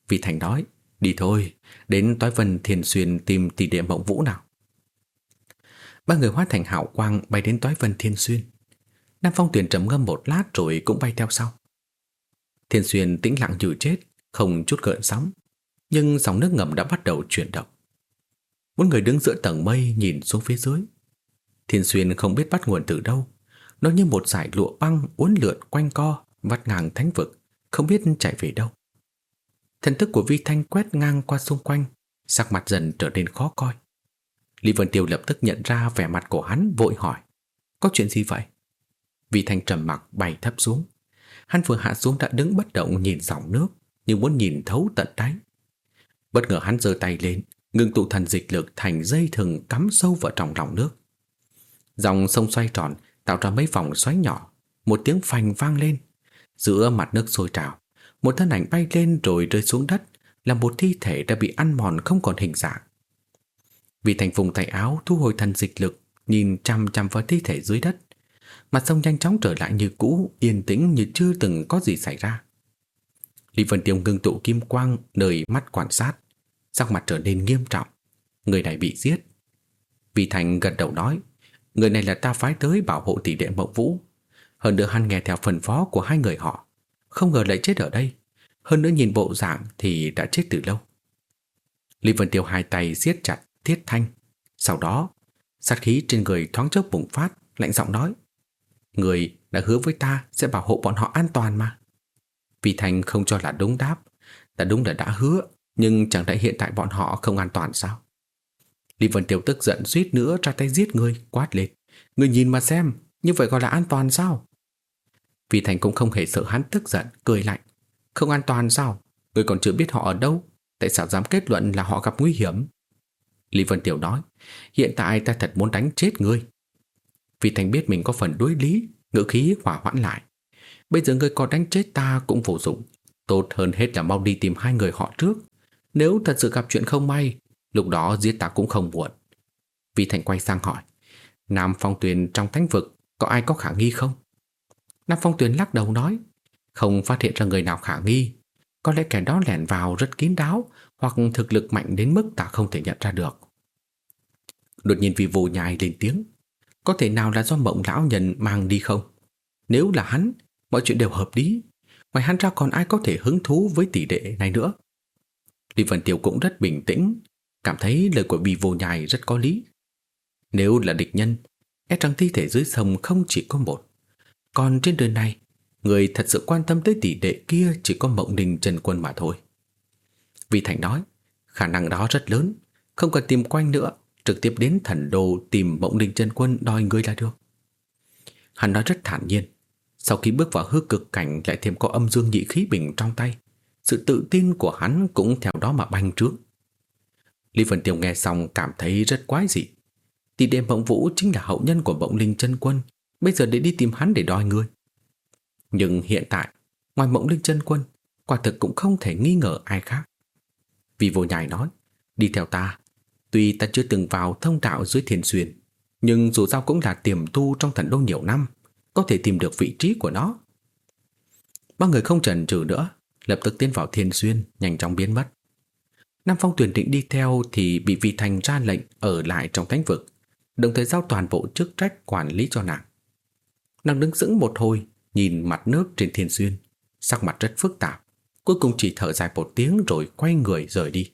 Vì Thành nói, đi thôi, đến Toái Vân Thiền Xuyên tìm tỷ địa mộng vũ nào. Ba người hóa thành hảo quang bay đến Toái Vân Thiên Xuyên. Nam Phong Tuyển trầm ngâm một lát rồi cũng bay theo sau. Thiên Xuyên tĩnh lặng như chết, không chút gợn sóng, nhưng dòng nước ngầm đã bắt đầu chuyển động. Một người đứng giữa tầng mây nhìn xuống phía dưới. Thiên Xuyên không biết bắt nguồn từ đâu, nó như một dải lụa băng uốn lượn quanh co, vắt ngang thánh vực, không biết chạy về đâu. Thần thức của Vi Thanh quét ngang qua xung quanh, sắc mặt dần trở nên khó coi. Lý Vân Tiêu lập tức nhận ra vẻ mặt của hắn vội hỏi, có chuyện gì vậy? Vì Thanh trầm mặc bay thấp xuống. Hắn vừa hạ xuống đã đứng bất động nhìn dòng nước, như muốn nhìn thấu tận đáy. Bất ngờ hắn giơ tay lên, ngừng tụ thần dịch lực thành dây thừng cắm sâu vào trong lòng nước. Dòng sông xoay tròn, tạo ra mấy vòng xoáy nhỏ, một tiếng phành vang lên, Giữa mặt nước sôi trào, một thân ảnh bay lên rồi rơi xuống đất là một thi thể đã bị ăn mòn không còn hình dạng. Vì thành vùng tay áo thu hồi thần dịch lực, nhìn chăm chăm vào thi thể dưới đất. Mặt sông nhanh chóng trở lại như cũ, yên tĩnh như chưa từng có gì xảy ra. Lý Vân Tiêu ngưng tụ kim quang nơi mắt quan sát, sắc mặt trở nên nghiêm trọng. Người này bị giết. Vì Thành gật đầu nói, người này là ta phái tới bảo hộ tỷ đệ Mộng Vũ. Hơn nữa hắn nghe theo phần phó của hai người họ Không ngờ lại chết ở đây Hơn nữa nhìn bộ dạng thì đã chết từ lâu Lý Vân Tiêu hai tay siết chặt thiết thanh Sau đó Sát khí trên người thoáng chốc bùng phát Lạnh giọng nói Người đã hứa với ta sẽ bảo hộ bọn họ an toàn mà Vì Thành không cho là đúng đáp Ta đúng là đã hứa Nhưng chẳng lẽ hiện tại bọn họ không an toàn sao Lý Vân Tiêu tức giận suýt nữa ra tay giết người Quát lên Người nhìn mà xem Như vậy gọi là an toàn sao vì Thành cũng không hề sợ hắn tức giận, cười lạnh. Không an toàn sao? Người còn chưa biết họ ở đâu. Tại sao dám kết luận là họ gặp nguy hiểm? Lý Vân Tiểu nói, hiện tại ta thật muốn đánh chết ngươi. Vì Thành biết mình có phần đối lý, Ngữ khí hỏa hoãn lại. Bây giờ người có đánh chết ta cũng vô dụng. Tốt hơn hết là mau đi tìm hai người họ trước. Nếu thật sự gặp chuyện không may, lúc đó giết ta cũng không muộn. vì Thành quay sang hỏi. Nam Phong Tuyền trong thánh vực có ai có khả nghi không? Nam Phong Tuyền lắc đầu nói. Không phát hiện ra người nào khả nghi. Có lẽ kẻ đó lẻn vào rất kín đáo hoặc thực lực mạnh đến mức ta không thể nhận ra được. Đột nhiên vì vô nhai lên tiếng. Có thể nào là do mộng lão nhân mang đi không? Nếu là hắn, mọi chuyện đều hợp lý. Ngoài hắn ra còn ai có thể hứng thú với tỷ đệ này nữa? Lý Vân Tiêu cũng rất bình tĩnh, cảm thấy lời của bì vô nhai rất có lý. Nếu là địch nhân, e rằng thi thể dưới sông không chỉ có một. Còn trên đời này, người thật sự quan tâm tới tỷ đệ kia chỉ có mộng đình Trần Quân mà thôi. Vì Thành nói, khả năng đó rất lớn, không cần tìm quanh nữa, trực tiếp đến thần đô tìm mộng đình chân Quân đòi người là được. Hắn nói rất thản nhiên, sau khi bước vào hư cực cảnh lại thêm có âm dương nhị khí bình trong tay, sự tự tin của hắn cũng theo đó mà banh trước. Lý Vân Tiêu nghe xong cảm thấy rất quái dị. Tỷ đêm Mộng Vũ chính là hậu nhân của Mộng Linh chân Quân, bây giờ để đi tìm hắn để đòi người. Nhưng hiện tại, ngoài Mộng Linh chân Quân, quả thực cũng không thể nghi ngờ ai khác. Vì vô nhài nói, đi theo ta, tuy ta chưa từng vào thông đạo dưới thiền xuyên, nhưng dù sao cũng là tiềm tu trong thần đô nhiều năm, có thể tìm được vị trí của nó. Ba người không chần chừ nữa, lập tức tiến vào thiên xuyên, nhanh chóng biến mất. Nam Phong tuyển định đi theo thì bị vị thành ra lệnh ở lại trong thánh vực, đồng thời giao toàn bộ chức trách quản lý cho nàng. Nàng đứng sững một hồi, nhìn mặt nước trên thiên xuyên, sắc mặt rất phức tạp, cuối cùng chỉ thở dài một tiếng rồi quay người rời đi.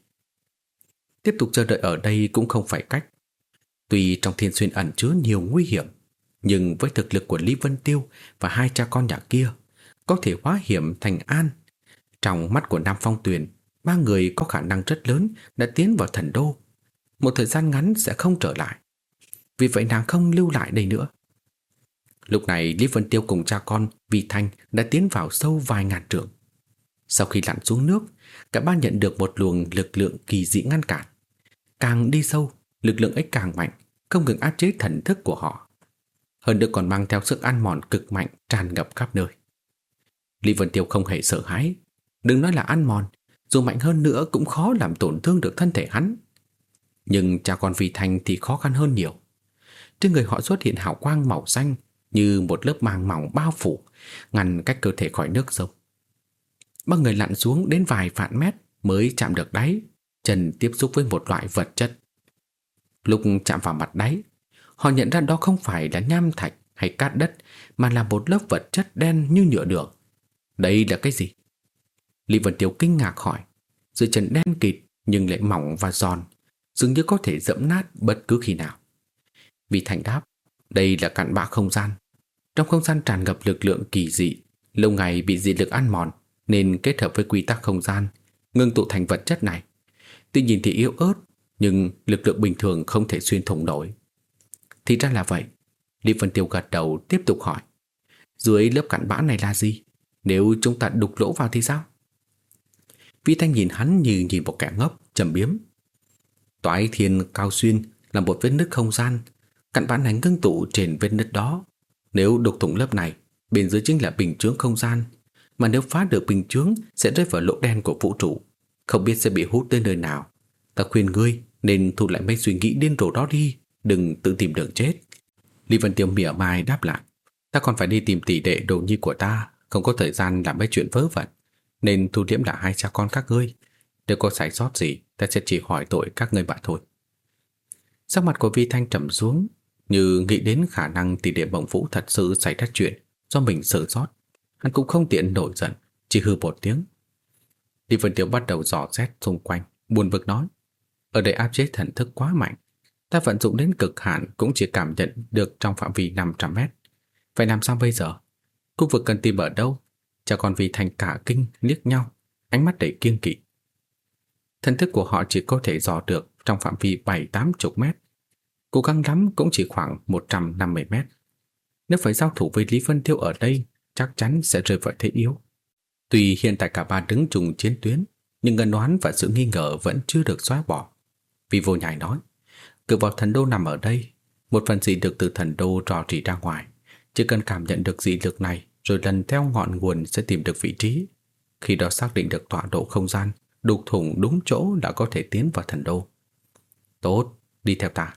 Tiếp tục chờ đợi ở đây cũng không phải cách. Tuy trong thiên xuyên ẩn chứa nhiều nguy hiểm, nhưng với thực lực của Lý Vân Tiêu và hai cha con nhà kia, có thể hóa hiểm thành an. Trong mắt của Nam Phong Tuyền, ba người có khả năng rất lớn đã tiến vào thần đô. Một thời gian ngắn sẽ không trở lại. Vì vậy nàng không lưu lại đây nữa. Lúc này Lý Vân Tiêu cùng cha con Vi Thanh đã tiến vào sâu vài ngàn trượng. Sau khi lặn xuống nước, cả ba nhận được một luồng lực lượng kỳ dị ngăn cản. Càng đi sâu, lực lượng ấy càng mạnh, không ngừng áp chế thần thức của họ. Hơn nữa còn mang theo sức ăn mòn cực mạnh tràn ngập khắp nơi. Lý Vân Tiêu không hề sợ hãi. Đừng nói là ăn mòn, dù mạnh hơn nữa cũng khó làm tổn thương được thân thể hắn. Nhưng cha con Vi Thanh thì khó khăn hơn nhiều. Trên người họ xuất hiện hào quang màu xanh như một lớp màng mỏng bao phủ, ngăn cách cơ thể khỏi nước sông. Ba người lặn xuống đến vài vạn mét mới chạm được đáy, chân tiếp xúc với một loại vật chất. Lúc chạm vào mặt đáy, họ nhận ra đó không phải là nham thạch hay cát đất mà là một lớp vật chất đen như nhựa đường. Đây là cái gì? Lý Vân tiếu kinh ngạc hỏi. Dưới chân đen kịt nhưng lại mỏng và giòn, dường như có thể dẫm nát bất cứ khi nào. Vì thành đáp, đây là cặn bã không gian. Trong không gian tràn ngập lực lượng kỳ dị, lâu ngày bị dị lực ăn mòn nên kết hợp với quy tắc không gian, ngưng tụ thành vật chất này. Tuy nhìn thì yếu ớt, nhưng lực lượng bình thường không thể xuyên thủng nổi. Thì ra là vậy. Lý Vân Tiêu gật đầu tiếp tục hỏi. Dưới lớp cặn bã này là gì? Nếu chúng ta đục lỗ vào thì sao? Vi Thanh nhìn hắn như nhìn một kẻ ngốc, trầm biếm. Toái thiên cao xuyên là một vết nứt không gian, cặn bã này ngưng tụ trên vết nứt đó. Nếu đục thủng lớp này, bên dưới chính là bình chướng không gian, mà nếu phá được bình chướng sẽ rơi vào lỗ đen của vũ trụ, không biết sẽ bị hút tới nơi nào. Ta khuyên ngươi nên thu lại mấy suy nghĩ điên rồ đó đi, đừng tự tìm đường chết. Lý Vân Tiêu mỉa mai đáp lại, ta còn phải đi tìm tỷ đệ đồ nhi của ta, không có thời gian làm mấy chuyện vớ vẩn, nên thu liễm lại hai cha con các ngươi. Nếu có sai sót gì, ta sẽ chỉ hỏi tội các ngươi bạn thôi. Sắc mặt của Vi Thanh trầm xuống, như nghĩ đến khả năng tỷ đệ bổng vũ thật sự xảy ra chuyện do mình sợ sót. Hắn cũng không tiện nổi giận, chỉ hư một tiếng. Lý Vân Tiêu bắt đầu dò xét xung quanh, buồn bực nói. Ở đây áp chế thần thức quá mạnh, ta vận dụng đến cực hạn cũng chỉ cảm nhận được trong phạm vi 500 mét. Vậy làm sao bây giờ? Khu vực cần tìm ở đâu? Cha còn vì thành cả kinh liếc nhau, ánh mắt đầy kiêng kỵ. Thần thức của họ chỉ có thể dò được trong phạm vi 7-80 mét. Cố gắng lắm cũng chỉ khoảng 150 mét. Nếu phải giao thủ với Lý Vân Tiêu ở đây, chắc chắn sẽ rơi vào thế yếu. Tuy hiện tại cả ba đứng trùng chiến tuyến, nhưng ngân đoán và sự nghi ngờ vẫn chưa được xóa bỏ. Vì vô nhai nói, cửa vào thần đô nằm ở đây, một phần gì được từ thần đô trò rỉ ra ngoài, Chỉ cần cảm nhận được dị lực này rồi lần theo ngọn nguồn sẽ tìm được vị trí. Khi đó xác định được tọa độ không gian, đục thủng đúng chỗ đã có thể tiến vào thần đô. Tốt, đi theo ta.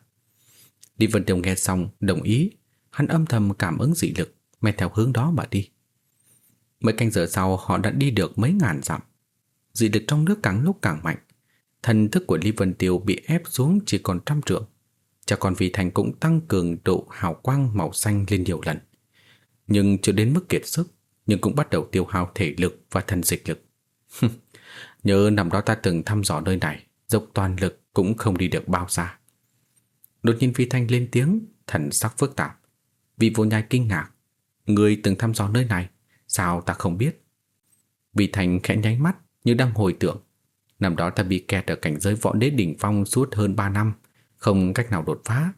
Đi Vân Tiêu nghe xong, đồng ý. Hắn âm thầm cảm ứng dị lực, men theo hướng đó mà đi. Mấy canh giờ sau họ đã đi được mấy ngàn dặm. Dị lực trong nước càng lúc càng mạnh. Thần thức của Lý Vân Tiêu bị ép xuống chỉ còn trăm trượng. Cha con Vì Thành cũng tăng cường độ hào quang màu xanh lên nhiều lần. Nhưng chưa đến mức kiệt sức, nhưng cũng bắt đầu tiêu hao thể lực và thần dịch lực. Nhớ năm đó ta từng thăm dò nơi này, dốc toàn lực cũng không đi được bao xa. Đột nhiên Vi Thanh lên tiếng, thần sắc phức tạp. Vị vô nhai kinh ngạc. Người từng thăm dò nơi này, sao ta không biết? Vị Thành khẽ nháy mắt như đang hồi tưởng. Năm đó ta bị kẹt ở cảnh giới võ đế đỉnh phong suốt hơn 3 năm, không cách nào đột phá,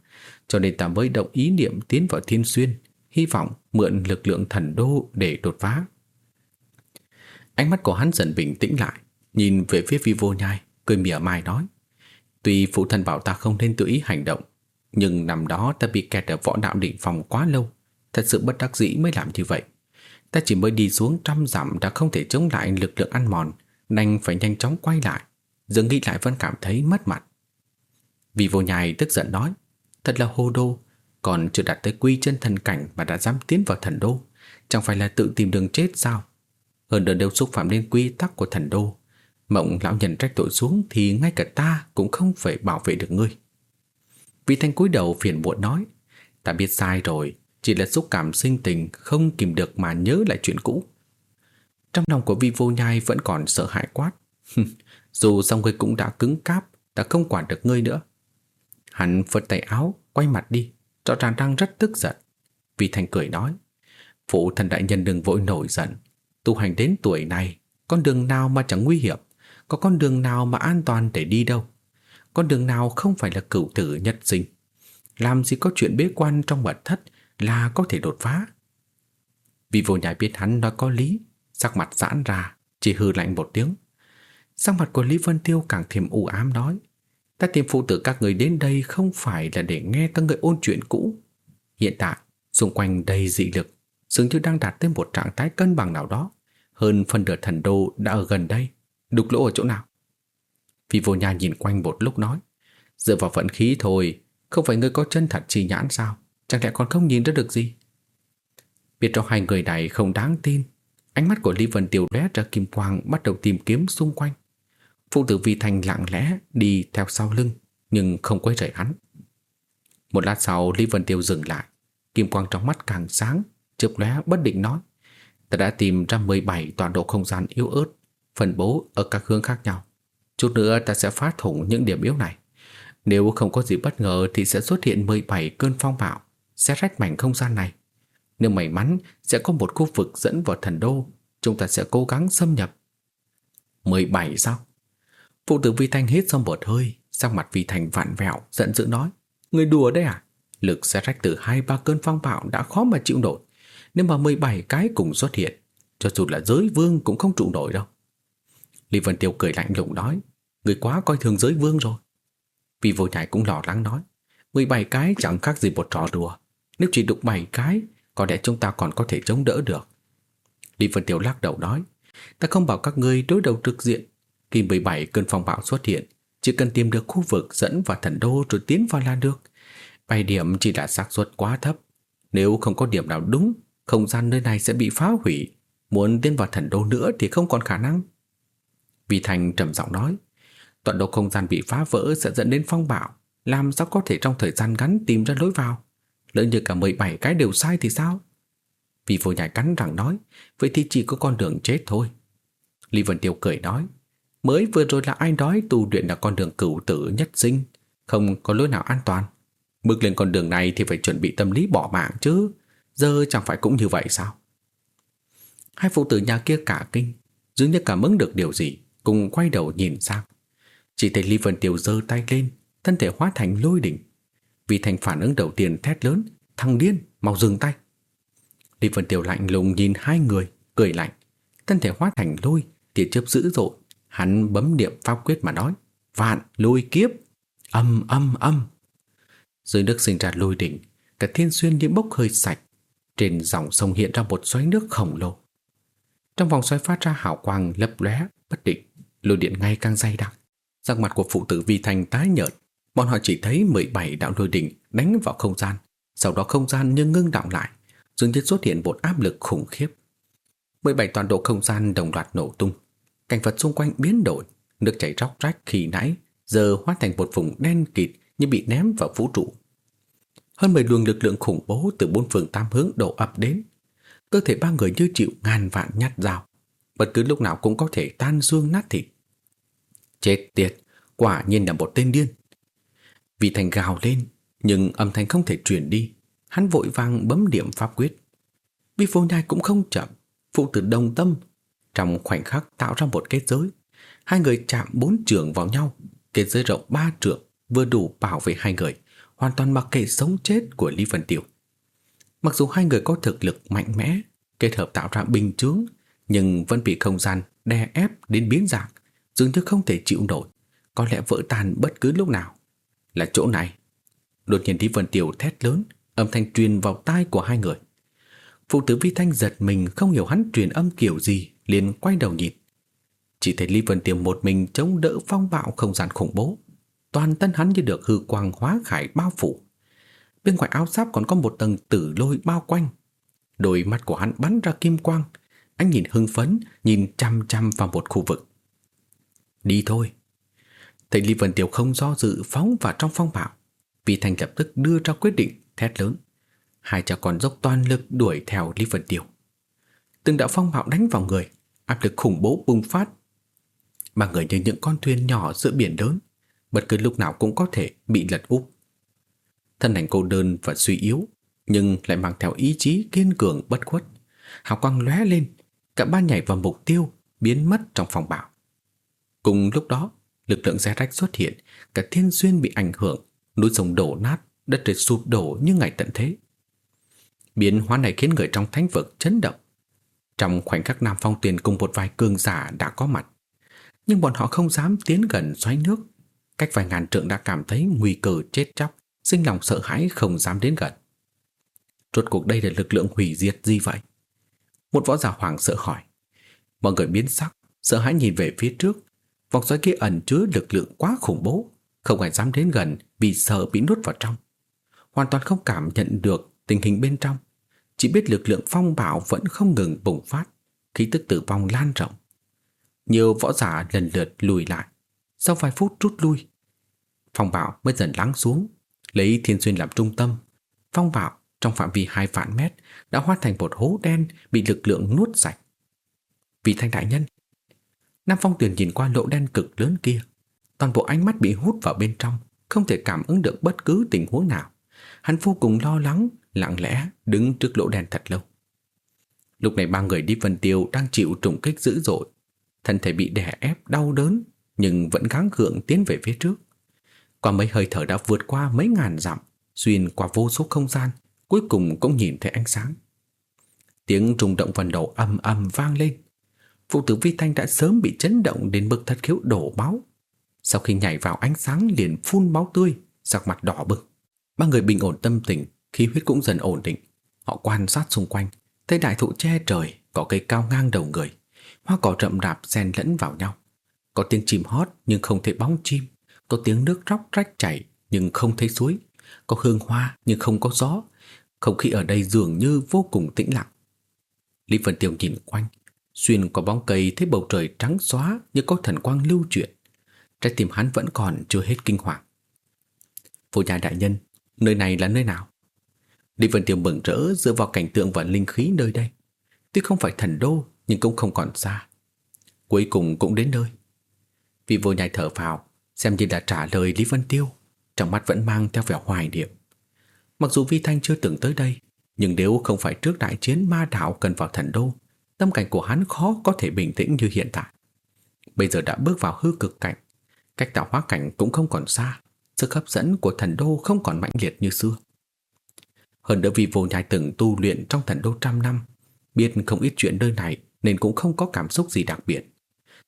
cho nên ta mới động ý niệm tiến vào thiên xuyên, hy vọng mượn lực lượng thần đô để đột phá. Ánh mắt của hắn dần bình tĩnh lại, nhìn về phía vi vô nhai, cười mỉa mai nói. Tuy phụ thân bảo ta không nên tự ý hành động, nhưng năm đó ta bị kẹt ở võ đạo đỉnh phòng quá lâu, thật sự bất đắc dĩ mới làm như vậy. Ta chỉ mới đi xuống trăm dặm đã không thể chống lại lực lượng ăn mòn, đành phải nhanh chóng quay lại. Dường nghĩ lại vẫn cảm thấy mất mặt. Vì vô nhai tức giận nói, thật là hô đô, còn chưa đạt tới quy chân thần cảnh mà đã dám tiến vào thần đô, chẳng phải là tự tìm đường chết sao? Hơn nữa đều xúc phạm đến quy tắc của thần đô. Mộng lão nhân trách tội xuống thì ngay cả ta cũng không phải bảo vệ được ngươi. Vị thanh cúi đầu phiền muộn nói, ta biết sai rồi, chỉ là xúc cảm sinh tình không kìm được mà nhớ lại chuyện cũ. Trong lòng của vi vô nhai vẫn còn sợ hãi quát. Dù xong ngươi cũng đã cứng cáp, đã không quản được ngươi nữa. Hắn phật tay áo, quay mặt đi, rõ ràng đang rất tức giận. Vi thành cười nói, phụ thần đại nhân đừng vội nổi giận. Tu hành đến tuổi này, con đường nào mà chẳng nguy hiểm, có con đường nào mà an toàn để đi đâu. Con đường nào không phải là cửu tử nhất sinh. Làm gì có chuyện bế quan trong mật thất là có thể đột phá. Vì vô nhai biết hắn nói có lý, sắc mặt giãn ra, chỉ hư lạnh một tiếng. Sắc mặt của Lý Vân Tiêu càng thêm u ám nói. Ta tìm phụ tử các người đến đây không phải là để nghe các người ôn chuyện cũ. Hiện tại, xung quanh đầy dị lực, dường như đang đạt tới một trạng thái cân bằng nào đó. Hơn phần nửa thần đô đã ở gần đây. Đục lỗ ở chỗ nào? Vì vô nha nhìn quanh một lúc nói. Dựa vào vận khí thôi, không phải ngươi có chân thật chi nhãn sao? Chẳng lẽ còn không nhìn ra được gì? Biết cho hai người này không đáng tin, ánh mắt của Lý Vân Tiêu lóe ra kim quang bắt đầu tìm kiếm xung quanh. Phụ tử Vi Thành lặng lẽ đi theo sau lưng, nhưng không quay rời hắn. Một lát sau Lý Vân Tiêu dừng lại, kim quang trong mắt càng sáng, chớp lóe bất định nói: "Ta đã tìm ra 17 toàn độ không gian yếu ớt, phân bố ở các hướng khác nhau. Chút nữa ta sẽ phá thủng những điểm yếu này. Nếu không có gì bất ngờ thì sẽ xuất hiện 17 cơn phong bạo, sẽ rách mảnh không gian này. Nếu may mắn sẽ có một khu vực dẫn vào thần đô, chúng ta sẽ cố gắng xâm nhập. 17 sao? Phụ tử Vi Thanh hít xong một hơi, sắc mặt Vi Thành vặn vẹo, giận dữ nói. Người đùa đấy à? Lực sẽ rách từ hai ba cơn phong bạo đã khó mà chịu nổi. Nếu mà 17 cái cùng xuất hiện, cho dù là giới vương cũng không trụ nổi đâu. Lý Vân Tiêu cười lạnh lùng nói. Người quá coi thường giới vương rồi. Vì vô nhảy cũng lo lắng nói. 17 cái chẳng khác gì một trò đùa. Nếu chỉ đục bảy cái, có lẽ chúng ta còn có thể chống đỡ được. Lý Vân Tiêu lắc đầu nói. Ta không bảo các ngươi đối đầu trực diện, khi 17 cơn phong bão xuất hiện, chỉ cần tìm được khu vực dẫn vào thần đô rồi tiến vào là được. Bài điểm chỉ là xác suất quá thấp. Nếu không có điểm nào đúng, không gian nơi này sẽ bị phá hủy. Muốn tiến vào thần đô nữa thì không còn khả năng. Vi Thành trầm giọng nói, tọa độ không gian bị phá vỡ sẽ dẫn đến phong bão. làm sao có thể trong thời gian ngắn tìm ra lối vào? Lỡ như cả 17 cái đều sai thì sao? Vì vô nhai cắn rằng nói, vậy thì chỉ có con đường chết thôi. Lý Vân Tiêu cười nói, Mới vừa rồi là ai nói tu luyện là con đường cửu tử nhất sinh, không có lối nào an toàn. Bước lên con đường này thì phải chuẩn bị tâm lý bỏ mạng chứ, giờ chẳng phải cũng như vậy sao? Hai phụ tử nhà kia cả kinh, dường như cảm ứng được điều gì, cùng quay đầu nhìn sang. Chỉ thấy Lý Vân Tiêu giơ tay lên, thân thể hóa thành lôi đỉnh. Vì thành phản ứng đầu tiên thét lớn, thằng điên, mau dừng tay. Lý Vân tiểu lạnh lùng nhìn hai người, cười lạnh, thân thể hóa thành lôi, Tiệt chớp dữ dội. Hắn bấm niệm pháp quyết mà nói Vạn lôi kiếp. Âm âm âm. Dưới nước sinh ra lôi đỉnh Cả thiên xuyên như bốc hơi sạch. Trên dòng sông hiện ra một xoáy nước khổng lồ. Trong vòng xoáy phát ra hào quang lấp lóe bất định, lôi điện ngày càng dày đặc. Sắc mặt của phụ tử Vi Thành tái nhợt, bọn họ chỉ thấy 17 đạo lôi đỉnh đánh vào không gian, sau đó không gian như ngưng động lại, dường như xuất hiện một áp lực khủng khiếp. 17 toàn độ không gian đồng loạt nổ tung, cảnh vật xung quanh biến đổi, nước chảy róc rách khi nãy giờ hóa thành một vùng đen kịt như bị ném vào vũ trụ. Hơn 10 luồng lực lượng khủng bố từ bốn phương tám hướng đổ ập đến. Cơ thể ba người như chịu ngàn vạn nhát dao, bất cứ lúc nào cũng có thể tan xương nát thịt. Chết tiệt, quả nhiên là một tên điên. Vị thành gào lên, nhưng âm thanh không thể truyền đi. Hắn vội vàng bấm điểm pháp quyết. Vi vô nhai cũng không chậm, phụ tử đồng tâm. Trong khoảnh khắc tạo ra một kết giới. Hai người chạm bốn trường vào nhau, kết giới rộng ba trường vừa đủ bảo vệ hai người, hoàn toàn mặc kệ sống chết của Lý Vân tiểu Mặc dù hai người có thực lực mạnh mẽ, kết hợp tạo ra bình chướng, nhưng vẫn bị không gian đè ép đến biến dạng, dường như không thể chịu nổi, có lẽ vỡ tan bất cứ lúc nào. Là chỗ này. Đột nhiên Lý Vân tiểu thét lớn, âm thanh truyền vào tai của hai người. Phụ tử Vi Thanh giật mình không hiểu hắn truyền âm kiểu gì, liền quay đầu nhìn. Chỉ thấy Lý Vân tiểu một mình chống đỡ phong bạo không gian khủng bố. Toàn thân hắn như được hư quang hóa khải bao phủ. Bên ngoài áo giáp còn có một tầng tử lôi bao quanh. Đôi mắt của hắn bắn ra kim quang. Anh nhìn hưng phấn, nhìn chăm chăm vào một khu vực. Đi thôi. Thấy Lý Vân Tiêu không do dự phóng vào trong phong bạo. Vì Thành lập tức đưa ra quyết định thét lớn. Hai cha con dốc toàn lực đuổi theo Lý Vân Tiêu. Từng đạo phong bạo đánh vào người, áp lực khủng bố bùng phát. Ba người như những con thuyền nhỏ giữa biển lớn, bất cứ lúc nào cũng có thể bị lật úp. Thân ảnh cô đơn và suy yếu, nhưng lại mang theo ý chí kiên cường bất khuất. Hào quang lóe lên, cả ba nhảy vào mục tiêu, biến mất trong phòng bạo. Cùng lúc đó, lực lượng xe rách xuất hiện, cả thiên duyên bị ảnh hưởng, núi sông đổ nát, đất trời sụp đổ như ngày tận thế. Biến hóa này khiến người trong thánh vực chấn động. Trong khoảnh khắc Nam Phong Tuyền cùng một vài cường giả đã có mặt, nhưng bọn họ không dám tiến gần xoáy nước. Cách vài ngàn trượng đã cảm thấy nguy cơ chết chóc, sinh lòng sợ hãi không dám đến gần. Rốt cuộc đây là lực lượng hủy diệt gì vậy? Một võ giả hoàng sợ hỏi. Mọi người biến sắc, sợ hãi nhìn về phía trước. Vòng xoáy kia ẩn chứa lực lượng quá khủng bố, không ai dám đến gần vì sợ bị nuốt vào trong. Hoàn toàn không cảm nhận được tình hình bên trong, chỉ biết lực lượng phong bạo vẫn không ngừng bùng phát, khí tức tử vong lan rộng. Nhiều võ giả lần lượt lùi lại, sau vài phút rút lui. Phong bạo mới dần lắng xuống, lấy thiên xuyên làm trung tâm. Phong bạo trong phạm vi hai vạn mét đã hóa thành một hố đen bị lực lượng nuốt sạch. Vị thanh đại nhân, Nam Phong Tuyền nhìn qua lỗ đen cực lớn kia, toàn bộ ánh mắt bị hút vào bên trong, không thể cảm ứng được bất cứ tình huống nào. Hắn vô cùng lo lắng, lặng lẽ đứng trước lỗ đen thật lâu. Lúc này ba người đi Vân Tiêu đang chịu trùng kích dữ dội, thân thể bị đè ép đau đớn nhưng vẫn gắng gượng tiến về phía trước. Qua mấy hơi thở đã vượt qua mấy ngàn dặm, xuyên qua vô số không gian, cuối cùng cũng nhìn thấy ánh sáng. Tiếng rung động phần đầu âm âm vang lên. Phụ tử Vi Thanh đã sớm bị chấn động đến mức thất khiếu đổ máu. Sau khi nhảy vào ánh sáng liền phun máu tươi, sắc mặt đỏ bừng. Ba người bình ổn tâm tình, khí huyết cũng dần ổn định. Họ quan sát xung quanh, thấy đại thụ che trời, có cây cao ngang đầu người, hoa cỏ rậm rạp xen lẫn vào nhau. Có tiếng chim hót nhưng không thấy bóng chim, có tiếng nước róc rách chảy nhưng không thấy suối, có hương hoa nhưng không có gió. Không khí ở đây dường như vô cùng tĩnh lặng. Lý Vân Tiêu nhìn quanh, xuyên qua bóng cây thấy bầu trời trắng xóa như có thần quang lưu chuyển. Trái tim hắn vẫn còn chưa hết kinh hoàng. Vô nhà đại nhân, nơi này là nơi nào? Lý Vân Tiêu mừng rỡ dựa vào cảnh tượng và linh khí nơi đây. Tuy không phải thần đô, nhưng cũng không còn xa. Cuối cùng cũng đến nơi. Vị vô nhai thở phào, xem như đã trả lời Lý Vân Tiêu, trong mắt vẫn mang theo vẻ hoài niệm. Mặc dù Vi Thanh chưa từng tới đây, nhưng nếu không phải trước đại chiến ma đạo cần vào thần đô, tâm cảnh của hắn khó có thể bình tĩnh như hiện tại. Bây giờ đã bước vào hư cực cảnh, cách tạo hóa cảnh cũng không còn xa, sức hấp dẫn của thần đô không còn mãnh liệt như xưa. Hơn nữa vì vô nhai từng tu luyện trong thần đô trăm năm, biết không ít chuyện nơi này nên cũng không có cảm xúc gì đặc biệt.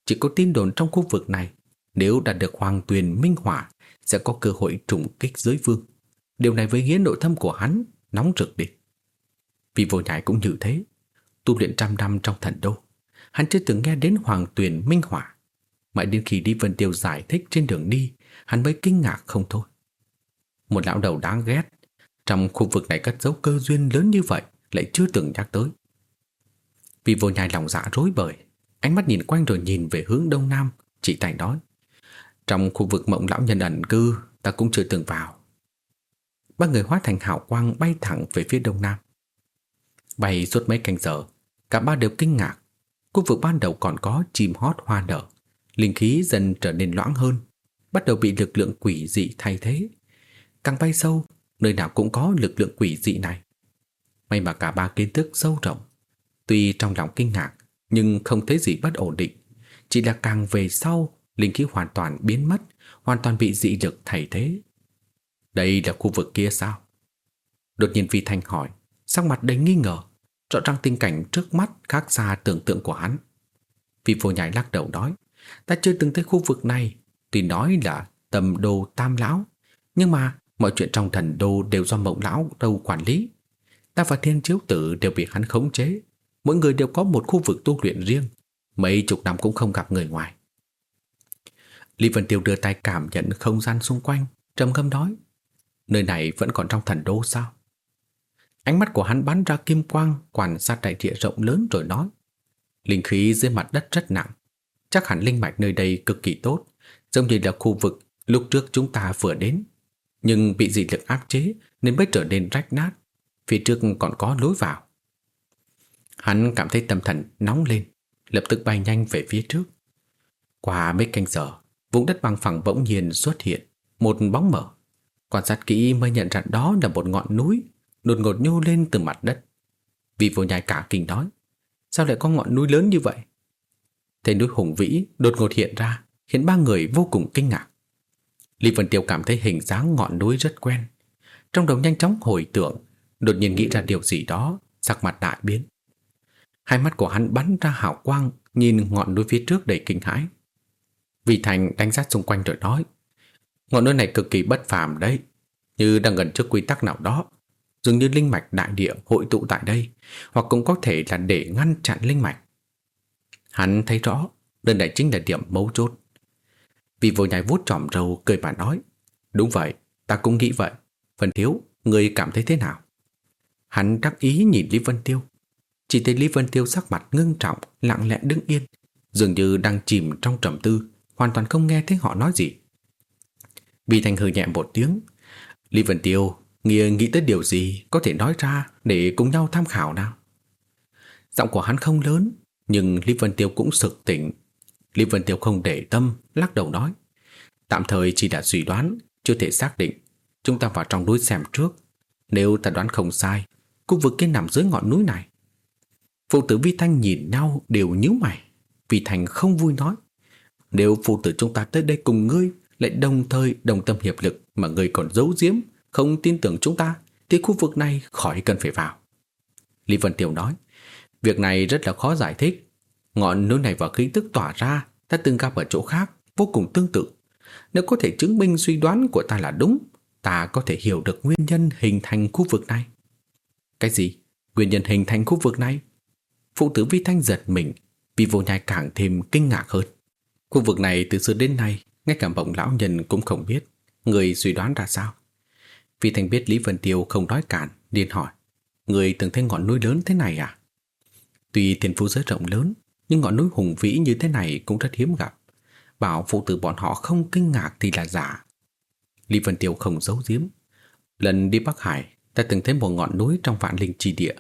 Chỉ có tin đồn trong khu vực này, nếu đạt được hoàng tuyền minh hỏa, sẽ có cơ hội trùng kích giới vương. Điều này với nghĩa nội thâm của hắn nóng rực đi. Vì vô nhai cũng như thế Tu luyện trăm năm trong thần đô. Hắn chưa từng nghe đến hoàng tuyển minh hỏa Mãi đến khi đi Vân Tiêu giải thích trên đường đi, Hắn mới kinh ngạc không thôi. Một lão đầu đáng ghét, Trong khu vực này cất dấu cơ duyên lớn như vậy, Lại chưa từng nhắc tới. Vì vô nhai lòng dạ rối bời, Ánh mắt nhìn quanh rồi nhìn về hướng đông nam Chỉ tay nói, Trong khu vực mộng lão nhân ẩn cư, Ta cũng chưa từng vào. Ba người hóa thành hảo quang bay thẳng về phía đông nam. Bay suốt mấy canh giờ Cả ba đều kinh ngạc. Khu vực ban đầu còn có chim hót hoa nở. Linh khí dần trở nên loãng hơn, Bắt đầu bị lực lượng quỷ dị thay thế. Càng bay sâu, Nơi nào cũng có lực lượng quỷ dị này. May mà cả ba kiến thức sâu rộng. Tuy trong lòng kinh ngạc, Nhưng không thấy gì bất ổn định. Chỉ là càng về sau, Linh khí hoàn toàn biến mất, Hoàn toàn bị dị lực thay thế. Đây là khu vực kia sao? Đột nhiên Vi Thanh hỏi, Sắc mặt đầy nghi ngờ. Rõ ràng tình cảnh trước mắt khác xa tưởng tượng của hắn. Vì vô nhảy lắc đầu nói, Ta chưa từng tới khu vực này. Tuy nói là tầm đồ tam lão, Nhưng mà mọi chuyện trong thần đô Đều do mộng lão đâu quản lý. Ta và thiên chiếu tử đều bị hắn khống chế. Mỗi người đều có một khu vực tu luyện riêng, Mấy chục năm cũng không gặp người ngoài. Lý Vân Tiêu đưa tay cảm nhận không gian xung quanh, trầm ngâm nói, Nơi này vẫn còn trong thần đô sao? Ánh mắt của hắn bắn ra kim quang Quan sát đại địa rộng lớn rồi nói. Linh khí dưới mặt đất rất nặng. Chắc hẳn linh mạch nơi đây cực kỳ tốt, Giống như là khu vực lúc trước chúng ta vừa đến. Nhưng bị dị lực áp chế Nên mới trở nên rách nát, Phía trước còn có lối vào. Hắn cảm thấy tâm thần nóng lên, Lập tức bay nhanh về phía trước. Qua mấy canh giờ, Vùng đất bằng phẳng bỗng nhiên xuất hiện, Một bóng mở Quan sát kỹ mới nhận ra đó là một ngọn núi Đột ngột nhô lên từ mặt đất. Vì vô nhai cả kinh nói, Sao lại có ngọn núi lớn như vậy? Thế núi hùng vĩ đột ngột hiện ra, Khiến ba người vô cùng kinh ngạc. Lý Vân Tiêu cảm thấy hình dáng ngọn núi rất quen. Trong đầu nhanh chóng hồi tưởng, Đột nhiên nghĩ ra điều gì đó, Sắc mặt đại biến. Hai mắt của hắn bắn ra hào quang, Nhìn ngọn núi phía trước đầy kinh hãi. Vì Thành đánh giá xung quanh rồi nói, Ngọn núi này cực kỳ bất phàm đấy, Như đang gần trước quy tắc nào đó Dường như linh mạch đại địa hội tụ tại đây Hoặc cũng có thể là để ngăn chặn linh mạch. Hắn thấy rõ Đơn này chính là điểm mấu chốt. Vì vô nhai vuốt trỏm râu cười mà nói Đúng vậy, ta cũng nghĩ vậy. Phần thiếu, người cảm thấy thế nào? Hắn đắc ý nhìn Lý Vân Tiêu. Chỉ thấy Lý Vân Tiêu sắc mặt ngưng trọng Lặng lẽ đứng yên Dường như đang chìm trong trầm tư Hoàn toàn không nghe thấy họ nói gì. Vì thành hừ nhẹ một tiếng Lý Vân Tiêu Nghĩa nghĩ tới điều gì Có thể nói ra để cùng nhau tham khảo nào? Giọng của hắn không lớn, Nhưng Lý Vân Tiêu cũng sực tỉnh. Lý Vân Tiêu không để tâm, Lắc đầu nói, Tạm thời chỉ đã suy đoán, Chưa thể xác định. Chúng ta vào trong núi xem trước. Nếu ta đoán không sai, Khu vực kia nằm dưới ngọn núi này. Phụ tử Vi Thanh nhìn nhau đều nhíu mày. Vi Thanh không vui nói, Nếu phụ tử chúng ta tới đây cùng ngươi, Lại đồng thời đồng tâm hiệp lực Mà ngươi còn giấu giếm không tin tưởng chúng ta, Thì khu vực này khỏi cần phải vào. Lý Vân tiểu nói, Việc này rất là khó giải thích. Ngọn núi này và khí tức tỏa ra, Ta từng gặp ở chỗ khác, Vô cùng tương tự. Nếu có thể chứng minh suy đoán của ta là đúng, Ta có thể hiểu được nguyên nhân hình thành khu vực này. Cái gì? Nguyên nhân hình thành khu vực này? Phụ tử Vi Thanh giật mình, Vì vô nhai càng thêm kinh ngạc hơn. Khu vực này từ xưa đến nay, Ngay cả bổng lão nhân cũng không biết. Người suy đoán ra sao? Vì thành biết Lý Vân Tiêu không nói cản liền hỏi, Người từng thấy ngọn núi lớn thế này à? Tuy thiên phú giới rộng lớn, Nhưng ngọn núi hùng vĩ như thế này cũng rất hiếm gặp. Bảo phụ tử bọn họ không kinh ngạc thì là giả. Lý Vân Tiêu không giấu giếm. Lần đi Bắc Hải, Ta từng thấy một ngọn núi trong vạn linh chi địa.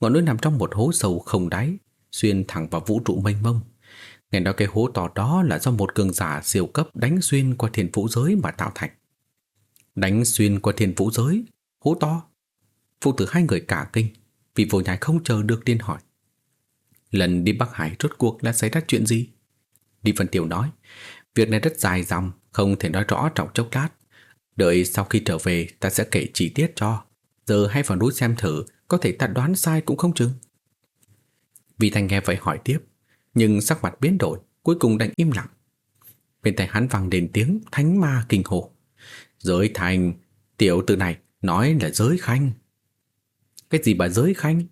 Ngọn núi nằm trong một hố sâu không đáy, Xuyên thẳng vào vũ trụ mênh mông. Nghe nói cái hố to đó là do một cường giả siêu cấp đánh xuyên qua thiên vũ giới mà tạo thành. Đánh xuyên qua thiên vũ giới? Hố to? Phụ tử hai người cả kinh, vì vô nhai không chờ được điên hỏi. Lần đi Bắc Hải rốt cuộc là xảy ra chuyện gì? Đi Vân Tiểu nói, việc này rất dài dòng, không thể nói rõ trong chốc lát. Đợi sau khi trở về ta sẽ kể chi tiết cho. Giờ hãy vào núi xem thử, có thể ta đoán sai cũng không chừng. Vì Thành nghe vậy hỏi tiếp, nhưng sắc mặt biến đổi, cuối cùng đành im lặng. Bên tai hắn vang đến tiếng thánh ma kinh hồ. Giới thành, tiểu tử này nói là giới khanh. Cái gì bà giới khanh?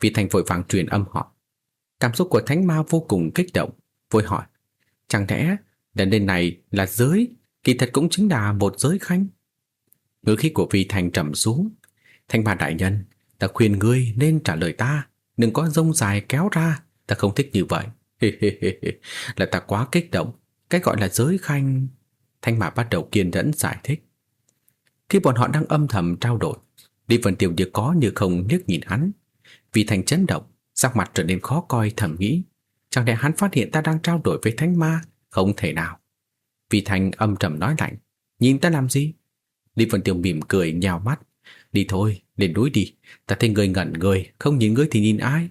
Vì Thành vội vàng truyền âm họ. Cảm xúc của Thánh Ma vô cùng kích động, vội hỏi. Chẳng lẽ đến đêm này là giới, kỳ thật cũng chính là một giới khanh? Ngữ khí của Vi Thành trầm xuống. Thanh Ma đại nhân, ta khuyên ngươi nên trả lời ta, đừng có rông dài kéo ra, ta không thích như vậy. là ta quá kích động, cái gọi là giới khanh. Thanh Ma bắt đầu kiên nhẫn giải thích. Khi bọn họ đang âm thầm trao đổi, Lý Vân Tiêu như có như không liếc nhìn hắn. Vì thành chấn động, sắc mặt trở nên khó coi thầm nghĩ. Chẳng lẽ hắn phát hiện ta đang trao đổi với thánh ma? Không thể nào. Vì thành âm trầm nói lạnh. Nhìn ta làm gì? Lý Vân Tiêu mỉm cười nhào mắt. Đi thôi, lên núi đi. Ta thấy người ngẩn người, không nhìn người thì nhìn ai?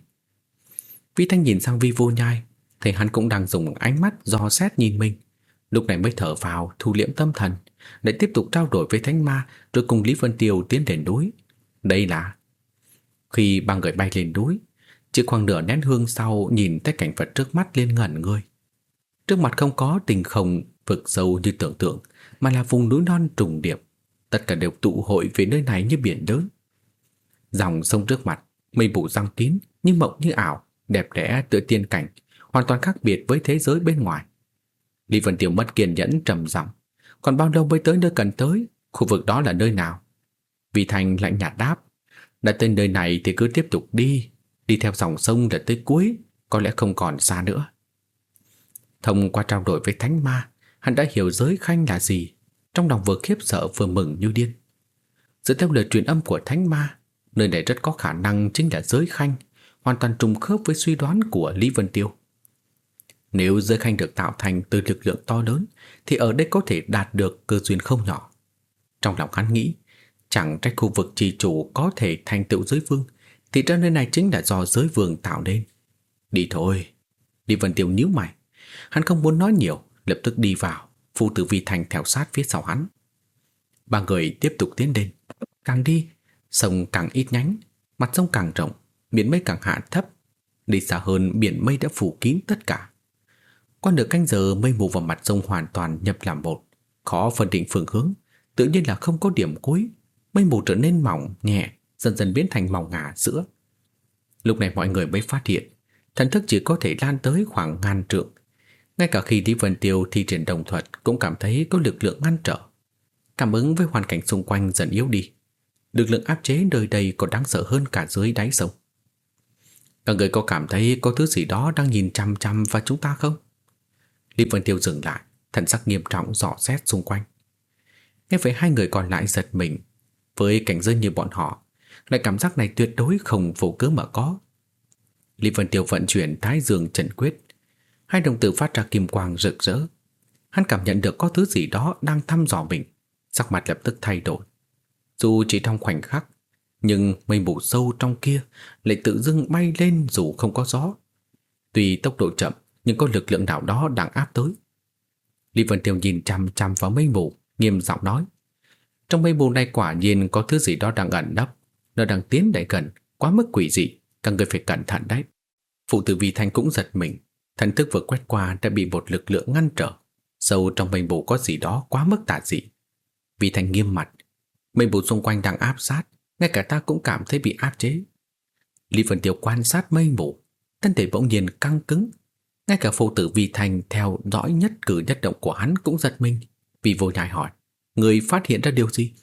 Vi Thanh nhìn sang Vi vô nhai, thấy hắn cũng đang dùng ánh mắt do xét nhìn mình. Lúc này mới thở vào, thu liễm tâm thần, để tiếp tục trao đổi với Thánh Ma rồi cùng Lý Vân Tiêu tiến đến núi. Đây là... Khi ba người bay lên núi, chỉ khoảng nửa nén hương sau nhìn thấy cảnh vật trước mắt lên ngẩn người. Trước mặt không có tình không vực sâu như tưởng tượng, mà là vùng núi non trùng điệp. Tất cả đều tụ hội về nơi này như biển lớn. Dòng sông trước mặt, mây phủ răng kín, như mộng như ảo, đẹp đẽ tựa tiên cảnh, hoàn toàn khác biệt với thế giới bên ngoài. Lý Vân Tiêu mất kiên nhẫn trầm giọng, còn bao lâu mới tới nơi cần tới, khu vực đó là nơi nào? Vì Thành lạnh nhạt đáp, đã tới nơi này thì cứ tiếp tục đi, đi theo dòng sông là tới cuối, có lẽ không còn xa nữa. Thông qua trao đổi với Thánh Ma, hắn đã hiểu giới khanh là gì, trong lòng vừa khiếp sợ vừa mừng như điên. Dựa theo lời truyền âm của Thánh Ma, nơi này rất có khả năng chính là giới khanh, hoàn toàn trùng khớp với suy đoán của Lý Vân Tiêu. Nếu giới khanh được tạo thành từ lực lượng to lớn, thì ở đây có thể đạt được cơ duyên không nhỏ. Trong lòng hắn nghĩ, chẳng trách khu vực trì chủ có thể thành tựu giới vương, thì ra nơi này chính là do giới vương tạo nên. Đi thôi. Lý Vân Tiêu nhíu mày. Hắn không muốn nói nhiều, lập tức đi vào, phụ tử vi thành theo sát phía sau hắn. Ba người tiếp tục tiến lên. Càng đi, sông càng ít nhánh, mặt sông càng rộng, biển mây càng hạ thấp. Đi xa hơn, biển mây đã phủ kín tất cả. Qua nửa canh giờ mây mù vào mặt sông hoàn toàn nhập làm một, khó phân định phương hướng, tự nhiên là không có điểm cuối. Mây mù trở nên mỏng, nhẹ, dần dần biến thành màu ngà sữa. Lúc này mọi người mới phát hiện, thần thức chỉ có thể lan tới khoảng ngàn trượng. Ngay cả khi Lý Vân Tiêu thi triển đồng thuật cũng cảm thấy có lực lượng ngăn trở. Cảm ứng với hoàn cảnh xung quanh dần yếu đi. Lực lượng áp chế nơi đây còn đáng sợ hơn cả dưới đáy sông. Các người có cảm thấy có thứ gì đó đang nhìn chăm chăm vào chúng ta không? Lý Vân Tiêu dừng lại, thần sắc nghiêm trọng dò xét xung quanh. Nghe vậy hai người còn lại giật mình, với cảnh giới như bọn họ, lại cảm giác này tuyệt đối không vô cớ mà có. Lý Vân Tiêu vận chuyển Thái Dương Trận Quyết, hai đồng tử phát ra kim quang rực rỡ. Hắn cảm nhận được có thứ gì đó đang thăm dò mình, sắc mặt lập tức thay đổi. Dù chỉ trong khoảnh khắc, nhưng mây mù sâu trong kia lại tự dưng bay lên dù không có gió. Tuy tốc độ chậm, nhưng có lực lượng nào đó đang áp tới. Lý Vân Tiêu nhìn chăm chăm vào mây mù, nghiêm giọng nói. Trong mây mù này quả nhiên có thứ gì đó đang ẩn nấp, nó đang tiến lại gần, quá mức quỷ dị, các người phải cẩn thận đấy. Phụ tử Vi Thanh cũng giật mình, thần thức vừa quét qua đã bị một lực lượng ngăn trở. Sâu trong mây mù có gì đó quá mức tà dị. Vi Thanh nghiêm mặt, mây mù xung quanh đang áp sát, ngay cả ta cũng cảm thấy bị áp chế. Lý Vân Tiêu quan sát mây mù, thân thể bỗng nhiên căng cứng, ngay cả phụ tử Vi Thành theo dõi nhất cử nhất động của hắn cũng giật mình. Vì vô nhai hỏi, người phát hiện ra điều gì?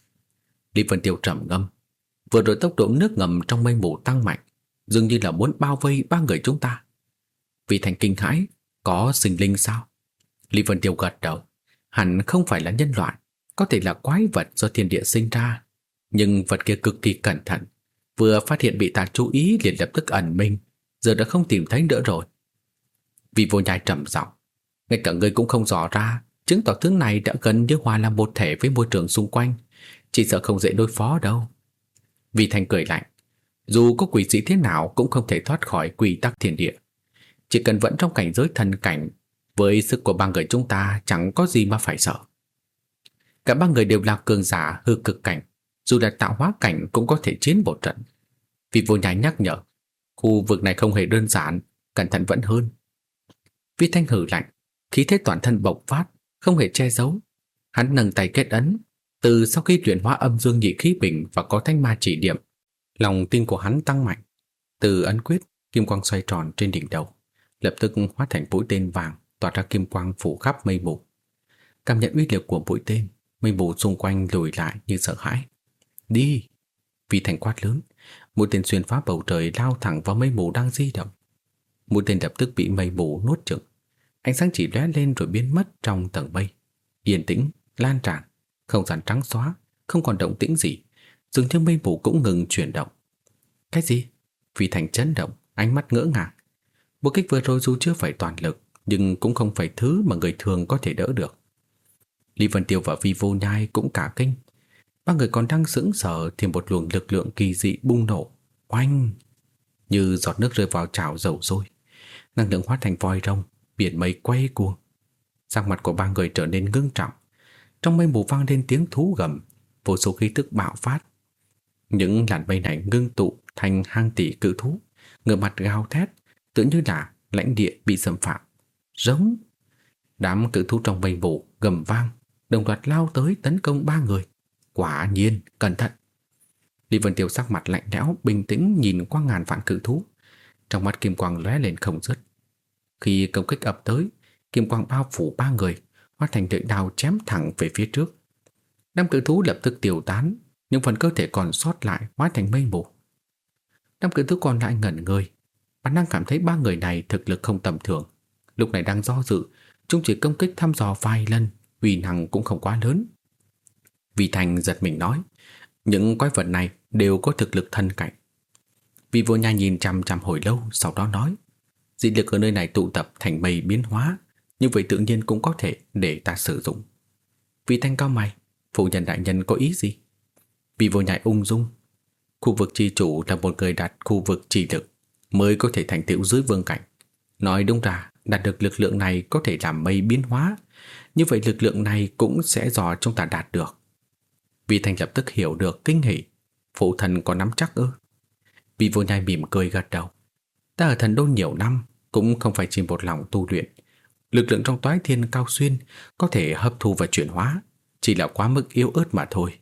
Lý Vân Tiêu trầm ngâm. Vừa rồi tốc độ nước ngầm trong mây mù tăng mạnh, dường như là muốn bao vây ba người chúng ta. Vi Thành kinh hãi, có sinh linh sao? Lý Vân Tiêu gật đầu. Hẳn không phải là nhân loại, có thể là quái vật do thiên địa sinh ra. Nhưng vật kia cực kỳ cẩn thận. Vừa phát hiện bị ta chú ý liền lập tức ẩn mình, giờ đã không tìm thấy nữa rồi. Vì vô nhai trầm giọng. Ngay cả người cũng không dò ra, Chứng tỏ thứ này đã gần như hòa làm một thể với môi trường xung quanh. Chỉ sợ không dễ đối phó đâu. Vì Thành cười lạnh, Dù có quỷ sĩ thế nào cũng không thể thoát khỏi quy tắc thiên địa. Chỉ cần vẫn trong cảnh giới thần cảnh, Với sức của ba người chúng ta chẳng có gì mà phải sợ. Cả ba người đều là cường giả hư cực cảnh, Dù là tạo hóa cảnh cũng có thể chiến một trận. Vì vô nhai nhắc nhở, Khu vực này không hề đơn giản, Cẩn thận vẫn hơn. Vi Thanh hử lạnh, khí thế toàn thân bộc phát, không hề che giấu. Hắn nâng tay kết ấn, từ sau khi chuyển hóa âm dương nhị khí bình và có thanh ma chỉ điểm, Lòng tin của hắn tăng mạnh. Từ ấn quyết, kim quang xoay tròn trên đỉnh đầu, lập tức hóa thành mũi tên vàng tỏa ra kim quang phủ khắp mây mù. Cảm nhận uy lực của mũi tên, mây mù xung quanh lùi lại như sợ hãi. Đi! Vì thành quát lớn, mũi tên xuyên phá bầu trời lao thẳng vào mây mù đang di động. Mũi tên lập tức bị mây mù nuốt chửng. Ánh sáng chỉ lóe lên rồi biến mất trong tầng mây. Yên tĩnh, lan tràn, không gian trắng xóa, không còn động tĩnh gì. Dường như mây mù cũng ngừng chuyển động. Cái gì? Vì thành chấn động, ánh mắt ngỡ ngàng. Bộ kích vừa rồi dù chưa phải toàn lực, nhưng cũng không phải thứ mà người thường có thể đỡ được. Lý Vân Tiêu và Vi Vô Nhai cũng cả kinh. Ba người còn đang sững sờ thì một luồng lực lượng kỳ dị bung nổ, oanh, như giọt nước rơi vào chảo dầu sôi. Năng lượng hóa thành voi rồng, biển mây quay cuồng. Sắc mặt của ba người trở nên ngưng trọng. Trong mây mù vang lên tiếng thú gầm, vô số khí tức bạo phát. Những làn mây này ngưng tụ thành hàng tỷ cự thú, ngửa mặt gào thét, tưởng như là lãnh địa bị xâm phạm. Giống! Đám cự thú trong mây mù gầm vang, đồng loạt lao tới tấn công ba người. Quả nhiên, cẩn thận! Lý Vân Tiêu sắc mặt lạnh lẽo, bình tĩnh nhìn qua ngàn vạn cự thú. Trong mắt kim quang lóe lên không dứt. Khi công kích ập tới, kim quang bao phủ ba người, hóa thành lưỡi đao chém thẳng về phía trước. Năm cự thú lập tức tiêu tán, nhưng phần cơ thể còn sót lại hóa thành mây mù. Năm cự thú còn lại ngẩn người, bản năng cảm thấy ba người này thực lực không tầm thường. Lúc này đang do dự, chúng chỉ công kích thăm dò vài lần, uy năng cũng không quá lớn. Vì Thành giật mình nói, những quái vật này đều có thực lực thân cạnh. Vì vô nha nhìn chằm chằm hồi lâu, sau đó nói, dị lực ở nơi này tụ tập thành mây biến hóa, như vậy tự nhiên cũng có thể để ta sử dụng. vì Thanh cao mày, phụ nhân đại nhân có ý gì? vì vô nhai ung dung, khu vực chi chủ là một người đạt khu vực chi lực mới có thể thành tựu dưới vương cảnh. Nói đúng ra, đạt được lực lượng này có thể làm mây biến hóa, như vậy lực lượng này cũng sẽ do chúng ta đạt được. Vì Thành lập tức hiểu được kinh hỉ, phụ thần có nắm chắc ư? Vì vô nhai mỉm cười gật đầu. Ta ở thần đô nhiều năm, cũng không phải chỉ một lòng tu luyện. Lực lượng trong toái thiên cao xuyên có thể hấp thu và chuyển hóa, chỉ là quá mức yếu ớt mà thôi.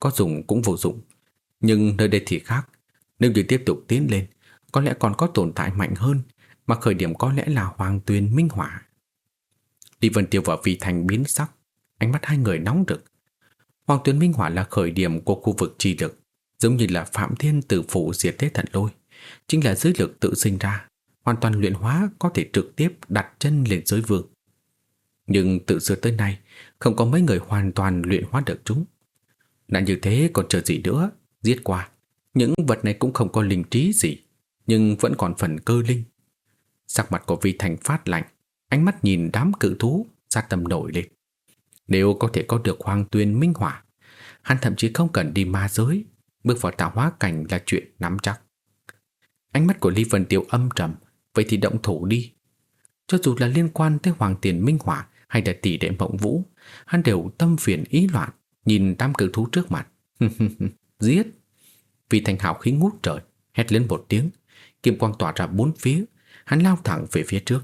Có dùng cũng vô dụng. Nhưng nơi đây thì khác. Nếu như tiếp tục tiến lên, có lẽ còn có tồn tại mạnh hơn, mà khởi điểm có lẽ là Hoàng tuyên Minh Hỏa. Lý Vân Tiêu và Phi Thành biến sắc, ánh mắt hai người nóng rực. Hoàng tuyên Minh Hỏa là khởi điểm của khu vực trì lực, giống như là Phạm Thiên tử phủ diệt thế thần lôi, chính là dưới lực tự sinh ra, hoàn toàn luyện hóa có thể trực tiếp đặt chân lên giới vương. Nhưng từ xưa tới nay, không có mấy người hoàn toàn luyện hóa được chúng. Đã như thế còn chờ gì nữa, giết qua. Những vật này cũng không có linh trí gì, nhưng vẫn còn phần cơ linh. Sắc mặt của Vi Thành phát lạnh, ánh mắt nhìn đám cự thú, ra tâm nổi lên. Nếu có thể có được hoàng tuyên minh hỏa, hắn thậm chí không cần đi ma giới, bước vào tạo hóa cảnh là chuyện nắm chắc. Ánh mắt của Lý Vân Tiêu âm trầm, vậy thì động thủ đi. Cho dù là liên quan tới hoàng tiền minh hỏa hay là tỷ đệ mộng vũ, hắn đều tâm phiền ý loạn, nhìn đám cử thú trước mặt. Giết! Vì thành hào khí ngút trời, hét lên một tiếng, kim quang tỏa ra bốn phía, hắn lao thẳng về phía trước.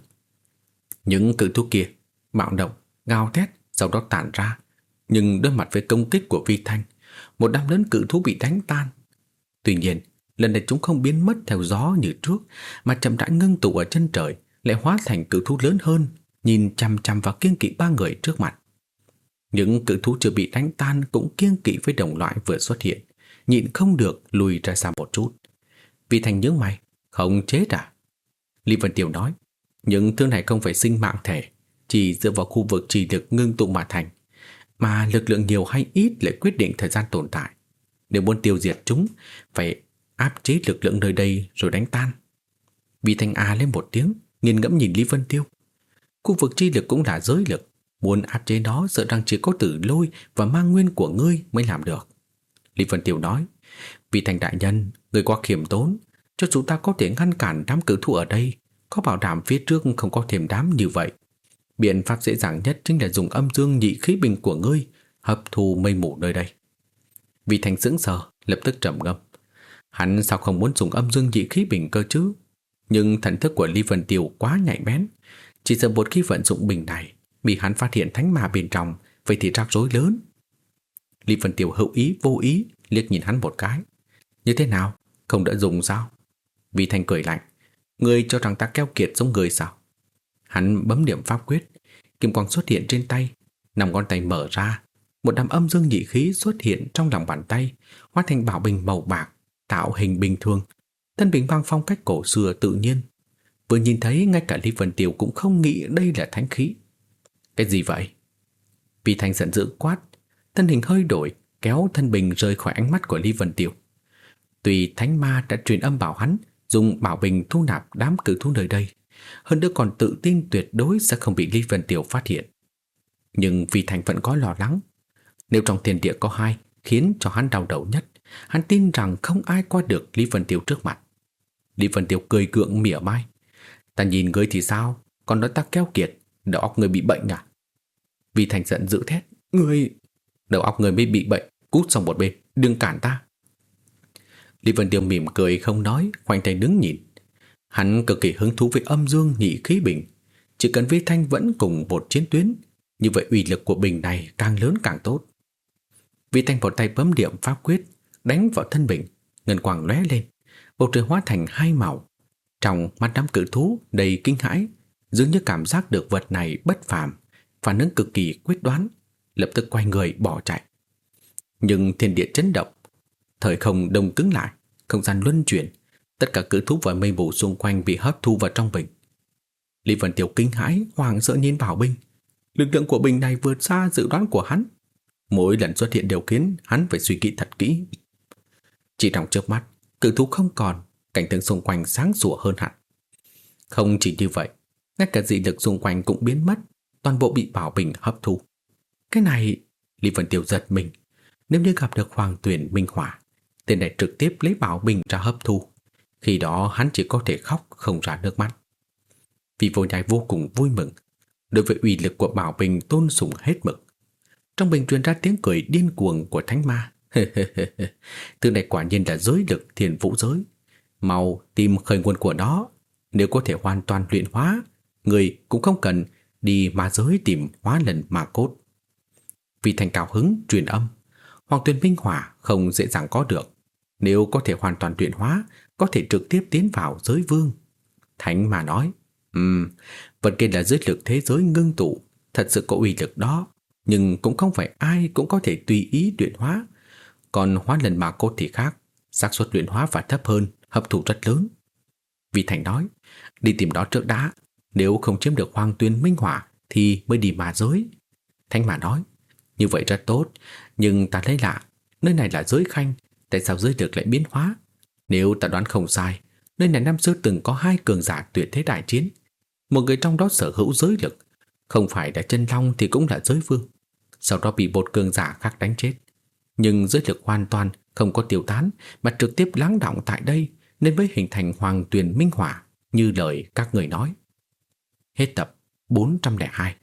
Những cử thú kia, bạo động, gào thét, sau đó tản ra, nhưng đối mặt với công kích của Vi Thanh, một đám lớn cự thú bị đánh tan. Tuy nhiên, lần này chúng không biến mất theo gió như trước, mà chậm rãi ngưng tụ ở chân trời, lại hóa thành cự thú lớn hơn, nhìn chằm chằm vào kiêng kỵ ba người trước mặt. Những cự thú chưa bị đánh tan cũng kiêng kỵ với đồng loại vừa xuất hiện, nhịn không được lùi ra xa một chút. Vì thành nhớ mày, không chết à? Lý Vân Tiểu nói, những thứ này không phải sinh mạng thể, chỉ dựa vào khu vực trì lực ngưng tụ mà thành, mà lực lượng nhiều hay ít lại quyết định thời gian tồn tại. Nếu muốn tiêu diệt chúng, phải áp chế lực lượng nơi đây rồi đánh tan. Vì Thanh A lên một tiếng, nghiền ngẫm nhìn Lý Vân Tiêu. Khu vực chi lực cũng là giới lực, muốn áp chế nó sợ rằng chỉ có tử lôi và mang nguyên của ngươi mới làm được. Lý Vân Tiêu nói, vì Thành đại nhân, người quá khiêm tốn, cho chúng ta có thể ngăn cản đám cử thú ở đây, có bảo đảm phía trước không có thêm đám như vậy. Biện pháp dễ dàng nhất chính là dùng âm dương nhị khí bình của ngươi hấp thu mây mù nơi đây. Vị thành sững sờ, lập tức trầm ngâm. Hắn sao không muốn dùng âm dương dị khí bình cơ chứ? Nhưng thần thức của Lý Vân Tiêu quá nhạy bén. Chỉ sợ một khi vận dụng bình này, bị hắn phát hiện thánh ma bên trong, vậy thì rắc rối lớn. Lý Vân Tiêu hữu ý vô ý liếc nhìn hắn một cái. Như thế nào? không đã dùng sao? Vì Thanh cười lạnh. Ngươi cho rằng ta keo kiệt giống người sao? Hắn bấm điểm pháp quyết, kim quang xuất hiện trên tay, nằm ngón tay mở ra, một đám âm dương nhị khí xuất hiện trong lòng bàn tay, hóa thành bảo bình màu bạc, tạo hình bình thường. Thân bình mang phong cách cổ xưa tự nhiên. Vừa nhìn thấy ngay cả Lý Vân Tiêu cũng không nghĩ đây là thánh khí. Cái gì vậy? Vi Thành giận dữ quát, thân hình hơi đổi, kéo thân bình rời khỏi ánh mắt của Lý Vân Tiêu. Tùy thánh ma đã truyền âm bảo hắn dùng bảo bình thu nạp đám cử thú nơi đây, hơn nữa còn tự tin tuyệt đối sẽ không bị Lý Vân Tiêu phát hiện. Nhưng vì Thành vẫn có lo lắng. Nếu trong tiền địa có hai khiến cho hắn đau đầu nhất, hắn tin rằng không ai qua được Lý Vân Tiêu trước mặt. Lý Vân Tiêu cười cượng mỉa mai. Ta nhìn ngươi thì sao? Còn nói ta keo kiệt, đầu óc ngươi bị bệnh à? Vì Thành giận dữ thét. Ngươi... Đầu óc ngươi mới bị bệnh, cút sang một bên, đừng cản ta. Lý Vân Tiêu mỉm cười không nói, khoanh tay đứng nhìn. Hắn cực kỳ hứng thú với âm dương nhị khí bình. Chỉ cần Vi Thanh vẫn cùng một chiến tuyến, như vậy uy lực của bình này càng lớn càng tốt. Vi Thanh một tay bấm điểm pháp quyết, đánh vào thân bình, ngân quang lóe lên, bầu trời hóa thành hai màu. Trong mắt đám cự thú đầy kinh hãi, dường như cảm giác được vật này bất phàm, phản ứng cực kỳ quyết đoán, lập tức quay người bỏ chạy. Nhưng thiên địa chấn động, thời không đông cứng lại, không gian luân chuyển, tất cả cự thú và mây mù xung quanh bị hấp thu vào trong bình. Lý Vân Tiểu kinh hãi, hoàng sợ nhìn bảo binh. Lực lượng của bình này vượt xa dự đoán của hắn. Mỗi lần xuất hiện đều khiến hắn phải suy nghĩ thật kỹ. Chỉ trong trước mắt, cự thú không còn, cảnh tượng xung quanh sáng sủa hơn hẳn. Không chỉ như vậy, ngay cả dị lực xung quanh cũng biến mất, toàn bộ bị bảo bình hấp thu. Cái này, Lý Vân Tiêu giật mình. Nếu như gặp được Hoàng Tuyển Minh Hỏa, tên này trực tiếp lấy bảo bình ra hấp thu. Khi đó hắn chỉ có thể khóc không ra nước mắt. Vì vô nhai vô cùng vui mừng, đối với uy lực của bảo bình tôn sùng hết mực. Trong bình truyền ra tiếng cười điên cuồng của thánh ma. Thứ này quả nhiên là giới lực thiền vũ giới. Mau tìm khởi nguồn của nó. Nếu có thể hoàn toàn luyện hóa, người cũng không cần đi ma giới tìm hóa lần mà cốt. Vì thành cao hứng truyền âm, Hoàng tuyển minh hỏa không dễ dàng có được. Nếu có thể hoàn toàn luyện hóa, có thể trực tiếp tiến vào giới vương. Thánh mà nói, Ừm, um, vật kia là giới lực thế giới ngưng tụ, thật sự có uy lực đó, nhưng cũng không phải ai cũng có thể tùy ý luyện hóa. Còn hóa lần mà cốt thì khác, xác suất luyện hóa phải thấp hơn, hấp thụ rất lớn. Vì Thành nói, đi tìm đó trước đã, nếu không chiếm được hoàng tuyên minh hỏa thì mới đi mà giới. Thánh mà nói, như vậy rất tốt, nhưng ta thấy lạ, nơi này là giới khanh, tại sao giới được lại biến hóa? Nếu ta đoán không sai, nơi này năm xưa từng có hai cường giả tuyệt thế đại chiến. Một người trong đó sở hữu giới lực, không phải là chân long thì cũng là giới vương. Sau đó bị một cường giả khác đánh chết. Nhưng dưới lực hoàn toàn không có tiêu tán, mà trực tiếp lắng động tại đây, nên mới hình thành hoàng tuyền minh hỏa như lời các người nói. Hết tập 402